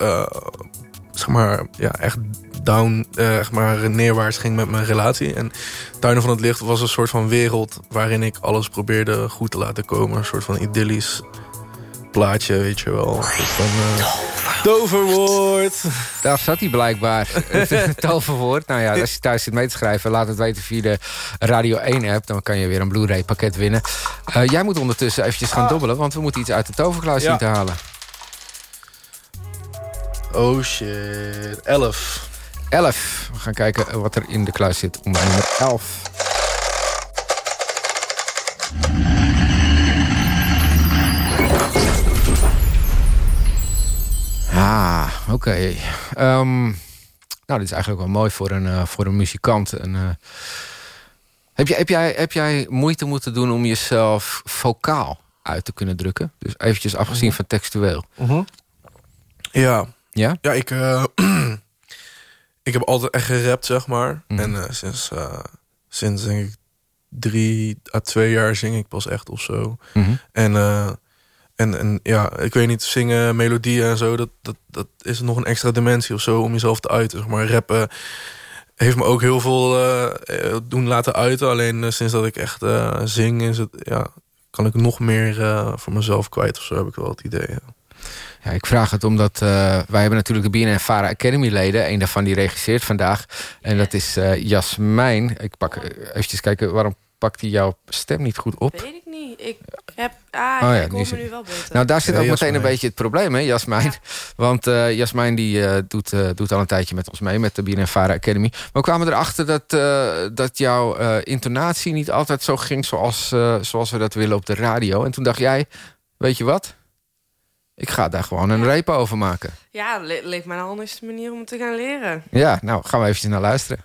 zeg maar, ja, echt down, zeg maar, neerwaarts ging met mijn relatie. En Tuinen van het Licht was een soort van wereld waarin ik alles probeerde goed te laten komen. Een soort van idyllisch plaatje, weet je wel. Eh, toverwoord. Daar zat hij blijkbaar. Het toverwoord. Nou ja, als je thuis zit mee te schrijven... laat het weten via de Radio 1-app. Dan kan je weer een Blu-ray pakket winnen. Eh, jij moet ondertussen eventjes gaan dobbelen... want we moeten iets uit de toverkluis Ja. zien te halen. Oh shit. 11. 11. We gaan kijken wat er in de kluis zit om nummer 11. Ah, oké. Ehm, nou, dit is eigenlijk wel mooi voor een, eh, voor een muzikant. En, eh, heb, jij, heb, jij, heb jij moeite moeten doen om jezelf vocaal uit te kunnen drukken? Dus eventjes afgezien van textueel. Ja. Ja? Ja, ik, eh, ik heb altijd echt gerapt, zeg maar. Mhm. En eh, sinds, eh, sinds denk ik drie à twee jaar zing ik pas echt of zo. Mhm. En, eh, en, en ja, ik weet niet, zingen, melodieën en zo... Dat, dat, dat is nog een extra dimensie of zo om jezelf te uiten. Zeg maar rappen heeft me ook heel veel doen laten uiten. Alleen sinds dat ik echt zing, is het, ja, kan ik nog meer voor mezelf kwijt of zo, heb ik wel het idee. ja. Ja, ik vraag het omdat eh, wij hebben natuurlijk de BNN Vara Academy leden. Een daarvan die regisseert vandaag. En dat is eh Jasmijn. Ik pak eh, eventjes kijken, waarom pakt hij jouw stem niet goed op? Weet ik niet. Ik heb... Ah, Oh ja, ik nu hoor is me het- nu wel beter. Nou, daar zit Ja, ook meteen Jasmijn. een beetje het probleem, hè, Jasmijn? Want eh Jasmijn die, eh, doet, eh, doet al een tijdje met ons mee... met de BNNVARA Academy. Maar we kwamen erachter dat, eh, dat jouw eh, intonatie... niet altijd zo ging zoals, eh, zoals we dat willen op de radio. En toen dacht jij, weet je wat? Ik ga daar gewoon een reep over maken. Ja, le- leek mij de handigste manier om te gaan leren. Ja, nou, gaan we eventjes naar luisteren.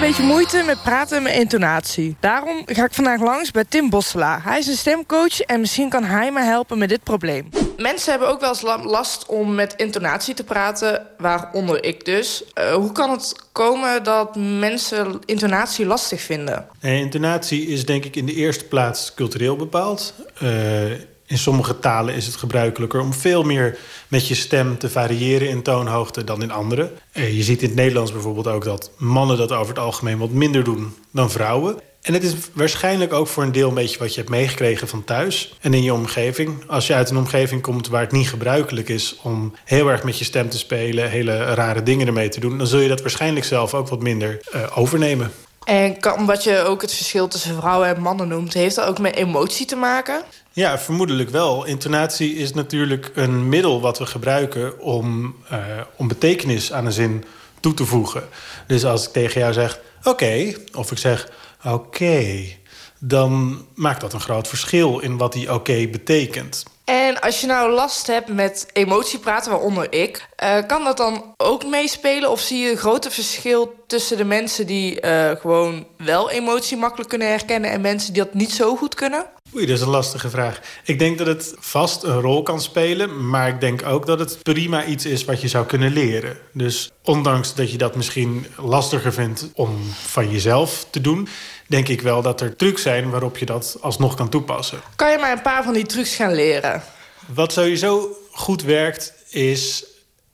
Een beetje moeite met praten en mijn intonatie. Daarom ga ik vandaag langs bij Tim Bosselaar. Hij is een stemcoach en misschien kan hij me helpen met dit probleem. Mensen hebben ook wel eens la- last om met intonatie te praten, waaronder ik dus. Eh, hoe kan het komen dat mensen intonatie lastig vinden? En intonatie is denk ik in de eerste plaats cultureel bepaald. Eh, in sommige talen is het gebruikelijker om veel meer met je stem te variëren in toonhoogte dan in andere. Eh, je ziet in het Nederlands bijvoorbeeld ook dat mannen dat over het algemeen wat minder doen dan vrouwen. En het is waarschijnlijk ook voor een deel een beetje wat je hebt meegekregen van thuis en in je omgeving. Als je uit een omgeving komt waar het niet gebruikelijk is om heel erg met je stem te spelen, hele rare dingen ermee te doen, dan zul je dat waarschijnlijk zelf ook wat minder eh, overnemen. En kan, wat je ook het verschil tussen vrouwen en mannen noemt, heeft dat ook met emotie te maken? Ja, vermoedelijk wel. Intonatie is natuurlijk een middel wat we gebruiken om, eh, om betekenis aan een zin toe te voegen. Dus als ik tegen jou zeg, oké, of ik zeg, oké, dan maakt dat een groot verschil in wat die oké betekent. En als je nou last hebt met emotie praten, waaronder ik... eh, kan dat dan ook meespelen? Of zie je een grote verschil tussen de mensen... die eh, gewoon wel emotie makkelijk kunnen herkennen... en mensen die dat niet zo goed kunnen? Oei, dat is een lastige vraag. Ik denk dat het vast een rol kan spelen, maar ik denk ook dat het prima iets is wat je zou kunnen leren. Dus ondanks dat je dat misschien lastiger vindt om van jezelf te doen, denk ik wel dat er trucs zijn waarop je dat alsnog kan toepassen. Kan je mij een paar van die trucs gaan leren? Wat sowieso goed werkt, is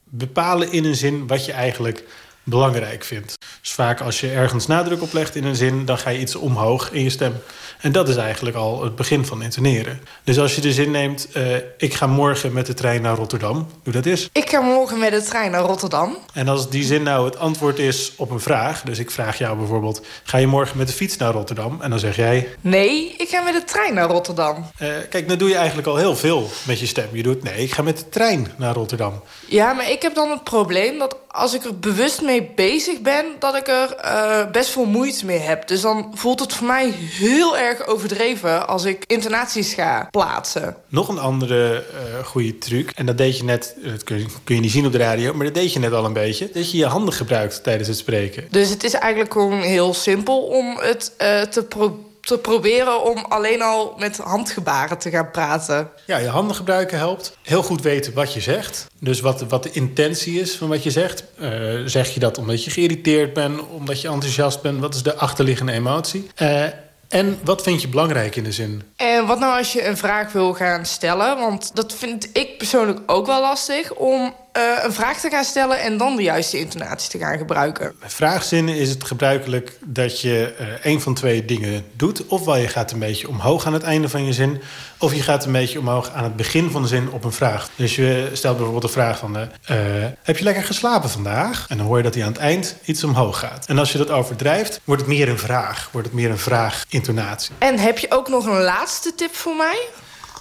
bepalen in een zin wat je eigenlijk belangrijk vindt. Dus vaak als je ergens nadruk op legt in een zin, dan ga je iets omhoog in je stem. En dat is eigenlijk al het begin van intoneren. Dus als je de zin neemt, eh, ik ga morgen met de trein naar Rotterdam, doe dat eens. Ik ga morgen met de trein naar Rotterdam. En als die zin nou het antwoord is op een vraag, dus ik vraag jou bijvoorbeeld, ga je morgen met de fiets naar Rotterdam? En dan zeg jij, Nee, ik ga met de trein naar Rotterdam. eh, kijk, dan doe je eigenlijk al heel veel met je stem. Je doet, nee, ik ga met de trein naar Rotterdam. Ja, maar ik heb dan het probleem dat als ik er bewust mee bezig ben... dat ik er eh, best veel moeite mee heb. Dus dan voelt het voor mij heel erg overdreven... als ik intonaties ga plaatsen. Nog een andere eh goede truc. En dat deed je net, dat kun je, kun je niet zien op de radio, maar dat deed je net al een beetje. Dat je je handen gebruikt tijdens het spreken. Dus het is eigenlijk gewoon heel simpel om het eh, te, pro- te proberen... om alleen al met handgebaren te gaan praten. Ja, je handen gebruiken helpt. Heel goed weten wat je zegt. Dus wat, wat de intentie is van wat je zegt. Eh, zeg je dat omdat je geïrriteerd bent, omdat je enthousiast bent? Wat is de achterliggende emotie? Eh, en wat vind je belangrijk in de zin? En wat nou als je een vraag wil gaan stellen? Want dat vind ik persoonlijk ook wel lastig... om eh, een vraag te gaan stellen en dan de juiste intonatie te gaan gebruiken. Bij vraagzinnen is het gebruikelijk dat je eh een van twee dingen doet. Ofwel je gaat een beetje omhoog aan het einde van je zin... of je gaat een beetje omhoog aan het begin van de zin op een vraag. Dus je stelt bijvoorbeeld de vraag van... eh, heb je lekker geslapen vandaag? En dan hoor je dat hij aan het eind iets omhoog gaat. En als je dat overdrijft, wordt het meer een vraag. Wordt het meer een vraagintonatie. En heb je ook nog een laatste tip voor mij?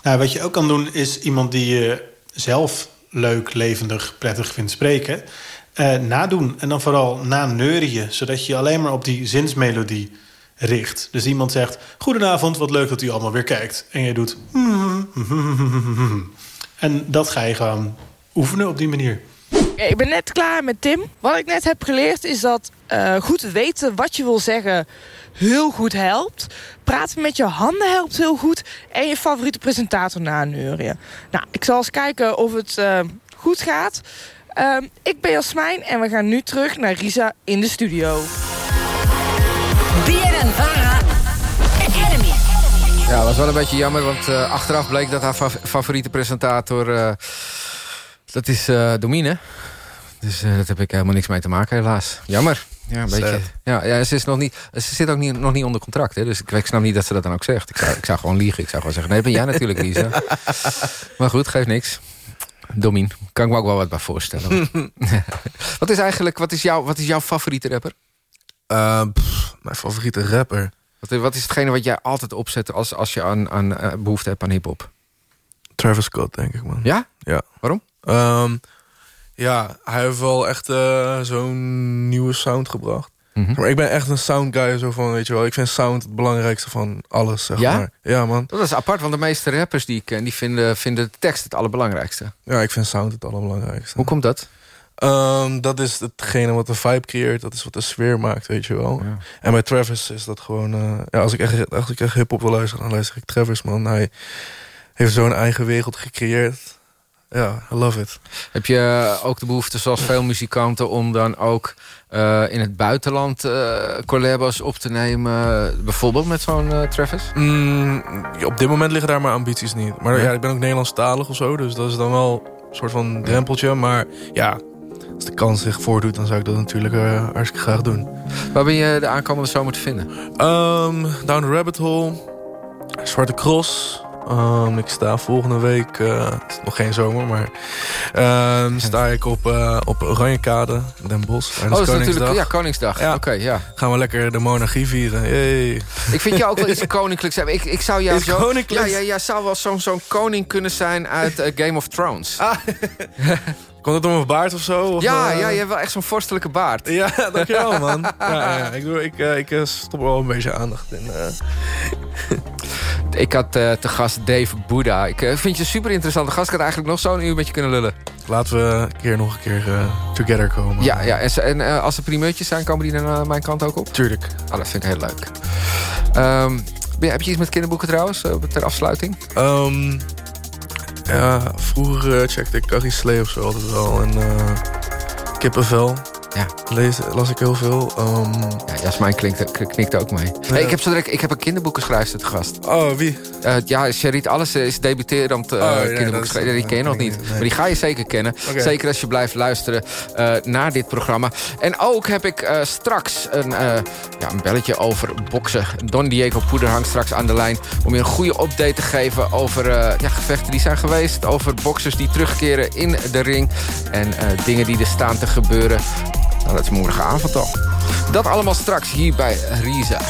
Nou, wat je ook kan doen is iemand die je zelf leuk, levendig, prettig vindt spreken... eh, nadoen en dan vooral naneurien... zodat je je alleen maar op die zinsmelodie richt. Dus iemand zegt, goedenavond, wat leuk dat u allemaal weer kijkt. En je doet... En dat ga je gewoon oefenen op die manier. Ik ben net klaar met Tim. Wat ik net heb geleerd is dat eh, goed weten wat je wil zeggen heel goed helpt. Praten met je handen helpt heel goed. En je favoriete presentator naneurien. Nou, ik zal eens kijken of het eh, goed gaat. Ehm, ik ben Jasmijn en we gaan nu terug naar Risa in de studio. Academy. Ja, dat was wel een beetje jammer, want eh, achteraf bleek dat haar fa- favoriete presentator... eh, dat is eh Domine. Dus eh, daar heb ik helemaal niks mee te maken, helaas. Jammer. Ja, een beetje. Ja, ja ze, is nog niet, ze zit ook niet, nog niet onder contract. Hè, dus ik, ik snap niet dat ze dat dan ook zegt. Ik zou, ik zou gewoon liegen. Ik zou gewoon zeggen, nee, ben jij natuurlijk, Lisa. maar goed, geeft niks. Domien, kan ik me ook wel wat bij voorstellen. wat is eigenlijk, wat is, jouw, wat is jouw favoriete rapper? Eh, pff, mijn favoriete rapper? Wat, wat is hetgene wat jij altijd opzet als, als je aan, aan eh, behoefte hebt aan hiphop? Travis Scott, denk ik, man. Ja? Ja. Waarom? Ehm, ja, hij heeft wel echt eh, zo'n nieuwe sound gebracht. Mhm. Maar ik ben echt een sound guy, zo van, weet je wel. Ik vind sound het belangrijkste van alles, zeg Ja? maar. Ja, man. Dat is apart, want de meeste rappers die ik ken... die vinden, vinden de tekst het allerbelangrijkste. Ja, ik vind sound het allerbelangrijkste. Hoe komt dat? Ehm, dat is hetgene wat de vibe creëert. Dat is wat de sfeer maakt, weet je wel. En bij Travis is dat gewoon... eh, ja, als ik echt, als ik echt hip-hop wil luisteren, dan luister ik Travis, man. Hij heeft zo'n eigen wereld gecreëerd. Ja, I love it. Heb je ook de behoefte, zoals veel muzikanten... om dan ook eh, in het buitenland collabos op te nemen? Bijvoorbeeld met zo'n eh, Travis? Mm, op dit moment liggen daar mijn ambities niet. Maar Ja? ja, ik ben ook Nederlandstalig of zo. Dus dat is dan wel een soort van drempeltje. Maar ja, als de kans zich voordoet... dan zou ik dat natuurlijk hartstikke graag doen. Waar ben je de aankomende zomer te vinden? Ehm, Down the Rabbit Hole. Zwarte Cross. Ehm, ik sta volgende week, eh, het is nog geen zomer, maar ehm, sta ik op, eh op Oranjekade, Den Bosch. Oh, dat is natuurlijk ja, Koningsdag. Ja. Oké, ja. Gaan we lekker de monarchie vieren. Yay. Ik vind jou ook wel iets koninklijks hebben. Ik, ik zou jou Iets zo... koninklijks? Ja, ja, jij zou wel zo'n zo'n koning kunnen zijn uit eh, Game of Thrones. Komt het om mijn baard of zo? Of, ja, eh, ja, je hebt wel echt zo'n vorstelijke baard. Ja, dankjewel man. ja, ja, ik, doe, ik, ik stop er wel een beetje aandacht in. eh. Ik had eh, te gast Dave Buddha. Ik eh, vind je een super interessante gast. Ik had eigenlijk nog zo'n uur met je kunnen lullen. Laten we een keer nog een keer eh, together komen. Ja, ja en, en als er primeurtjes zijn, komen die dan aan mijn kant ook op? Tuurlijk. Ah, dat vind ik heel leuk. Ehm, ben heb je iets met kinderboeken trouwens, ter afsluiting? Ehm, ja, vroeger checkte ik Carrie Slee of zo altijd wel. En Kippenvel. Ja. Lees, las ik heel veel. Ehm, Ja, Jasmijn klinkt, knikt ook mee. Hey, ik, heb zo direct, ik heb een kinderboekenschrijfster te gast. oh, wie? Eh, ja, Sherit Alles is debuterend uh, Oh, is- Die ken je nog niet. nee. Maar die ga je zeker kennen. Zeker als je blijft luisteren eh, naar dit programma. En ook heb ik straks een, ja, een belletje over boksen. Don Diego Poeder hangt straks aan de lijn... om je een goede update te geven over ja, gevechten die zijn geweest. Over boksers die terugkeren in de ring. En dingen die er staan te gebeuren. Nou, dat is morgenavond al. Dat allemaal straks hier bij Riza.